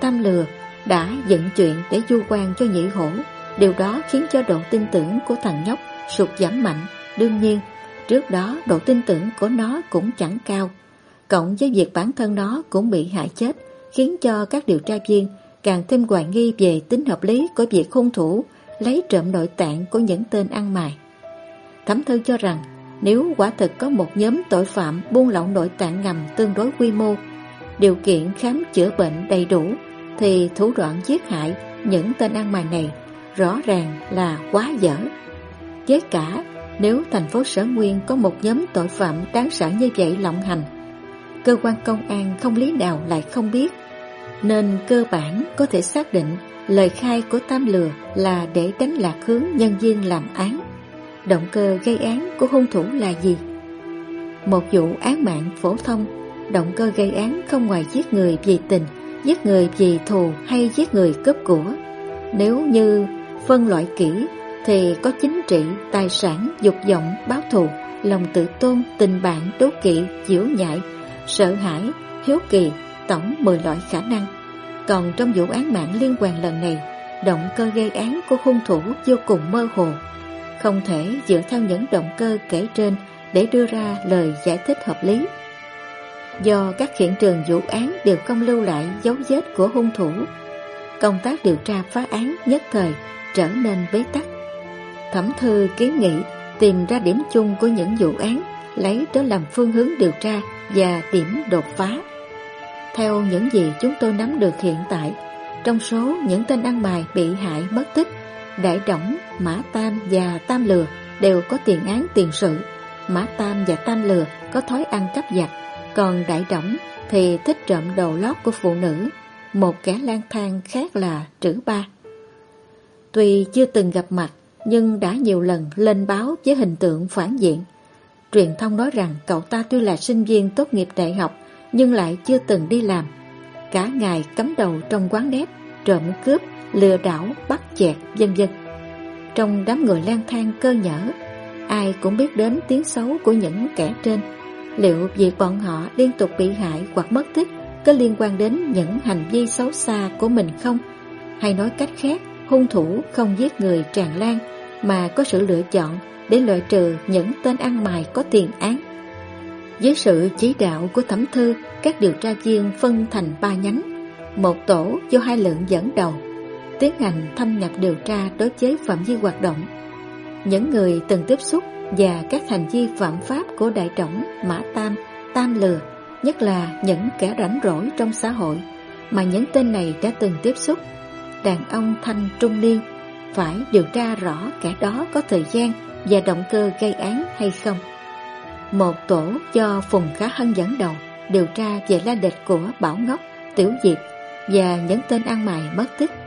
Tam lừa đã dựng chuyện để du quan cho nhị hổ. Điều đó khiến cho độ tin tưởng của thằng nhóc sụt giảm mạnh. Đương nhiên, trước đó độ tin tưởng của nó cũng chẳng cao. Cộng với việc bản thân nó cũng bị hại chết, khiến cho các điều tra viên càng thêm hoài nghi về tính hợp lý của việc hung thủ lấy trộm nội tạng của những tên ăn mày. Thẩm thư cho rằng nếu quả thực có một nhóm tội phạm buôn lậu nội tạng ngầm tương đối quy mô, điều kiện khám chữa bệnh đầy đủ, thì thủ đoạn giết hại những tên ăn mày này rõ ràng là quá dở. Với cả, nếu thành phố Sở Nguyên có một nhóm tội phạm đáng sợ như vậy lộng hành, cơ quan công an không lý nào lại không biết nên cơ bản có thể xác định lời khai của Tam Lừa là để đánh lạc hướng nhân viên làm án. Động cơ gây án của hung thủ là gì? Một vụ án mạng phổ thông, động cơ gây án không ngoài giết người vì tình, giết người vì thù hay giết người cướp của. Nếu như phân loại kỹ thì có chính trị, tài sản, dục vọng, báo thù, lòng tự tôn, tình bạn, đố kỵ, dữ nhại, sợ hãi, hiếu kỳ, tổng 10 loại khả năng. Còn trong vụ án mạng liên quan lần này, động cơ gây án của hung thủ vô cùng mơ hồ, không thể dựa theo những động cơ kể trên để đưa ra lời giải thích hợp lý. Do các hiện trường vụ án đều không lưu lại dấu vết của hung thủ, công tác điều tra phá án nhất thời trở nên bế tắc. Thẩm thư kiến nghị tìm ra điểm chung của những vụ án, lấy đó làm phương hướng điều tra và điểm đột phá. Theo những gì chúng tôi nắm được hiện tại, trong số những tên ăn mày bị hại mất tích, Đại Đổng, Mã Tam và Tam Lừa đều có tiền án tiền sự. Mã Tam và Tam Lừa có thói ăn cắp giặt, còn Đại Đổng thì thích trộm đồ lót của phụ nữ, một kẻ lang thang khác là Trữ Ba. Tuy chưa từng gặp mặt, nhưng đã nhiều lần lên báo với hình tượng phản diện. Truyền thông nói rằng cậu ta tuy là sinh viên tốt nghiệp đại học, nhưng lại chưa từng đi làm. Cả ngày cắm đầu trong quán nét, trộm cướp, lừa đảo, bắt chẹt, dân dân. Trong đám người lang thang cơ nhở, ai cũng biết đến tiếng xấu của những kẻ trên. Liệu việc bọn họ liên tục bị hại hoặc mất tích có liên quan đến những hành vi xấu xa của mình không? Hay nói cách khác, hung thủ không giết người tràn lan mà có sự lựa chọn để loại trừ những tên ăn mày có tiền án. Với sự chỉ đạo của thẩm thư, các điều tra viên phân thành ba nhánh, một tổ do hai lượng dẫn đầu, tiến hành thâm nhập điều tra đối với phạm vi hoạt động. Những người từng tiếp xúc và các hành vi phạm pháp của đại trọng Mã Tam, Tam Lừa, nhất là những kẻ rảnh rỗi trong xã hội mà những tên này đã từng tiếp xúc. Đàn ông thanh trung niên phải điều tra rõ kẻ đó có thời gian và động cơ gây án hay không. Một tổ do Phùng Khá Hân dẫn đầu điều tra về la địch của Bảo Ngốc, Tiểu Diệp và những tên ăn mày mất tích.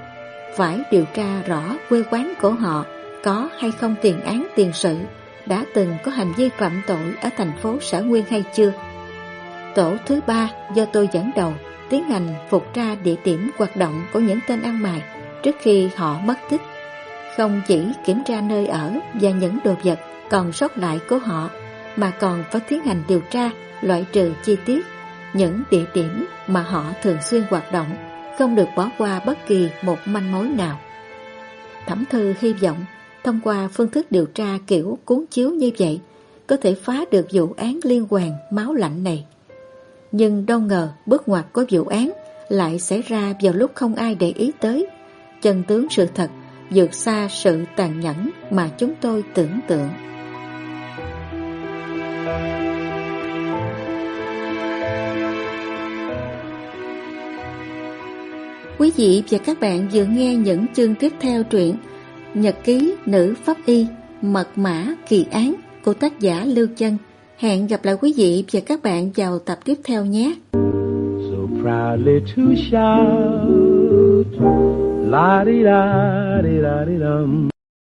Phải điều tra rõ quê quán của họ có hay không tiền án tiền sự, đã từng có hành vi phạm tội ở thành phố Sở Nguyên hay chưa. Tổ thứ ba do tôi dẫn đầu tiến hành phục tra địa điểm hoạt động của những tên ăn mày trước khi họ mất tích. Không chỉ kiểm tra nơi ở và những đồ vật còn sót lại của họ, mà còn phải tiến hành điều tra, loại trừ chi tiết những địa điểm mà họ thường xuyên hoạt động, không được bỏ qua bất kỳ một manh mối nào. Thẩm thư hy vọng thông qua phương thức điều tra kiểu cuốn chiếu như vậy, có thể phá được vụ án liên quan máu lạnh này. Nhưng đâu ngờ bước ngoặt của vụ án lại xảy ra vào lúc không ai để ý tới. Chân tướng sự thật vượt xa sự tàn nhẫn mà chúng tôi tưởng tượng. Quý vị và các bạn vừa nghe những chương tiếp theo truyện Nhật ký nữ pháp y Mật mã kỳ án của tác giả Lưu Chân. Hẹn gặp lại quý vị và các bạn vào tập tiếp theo nhé. So proudly to shout, la di da di da di dum.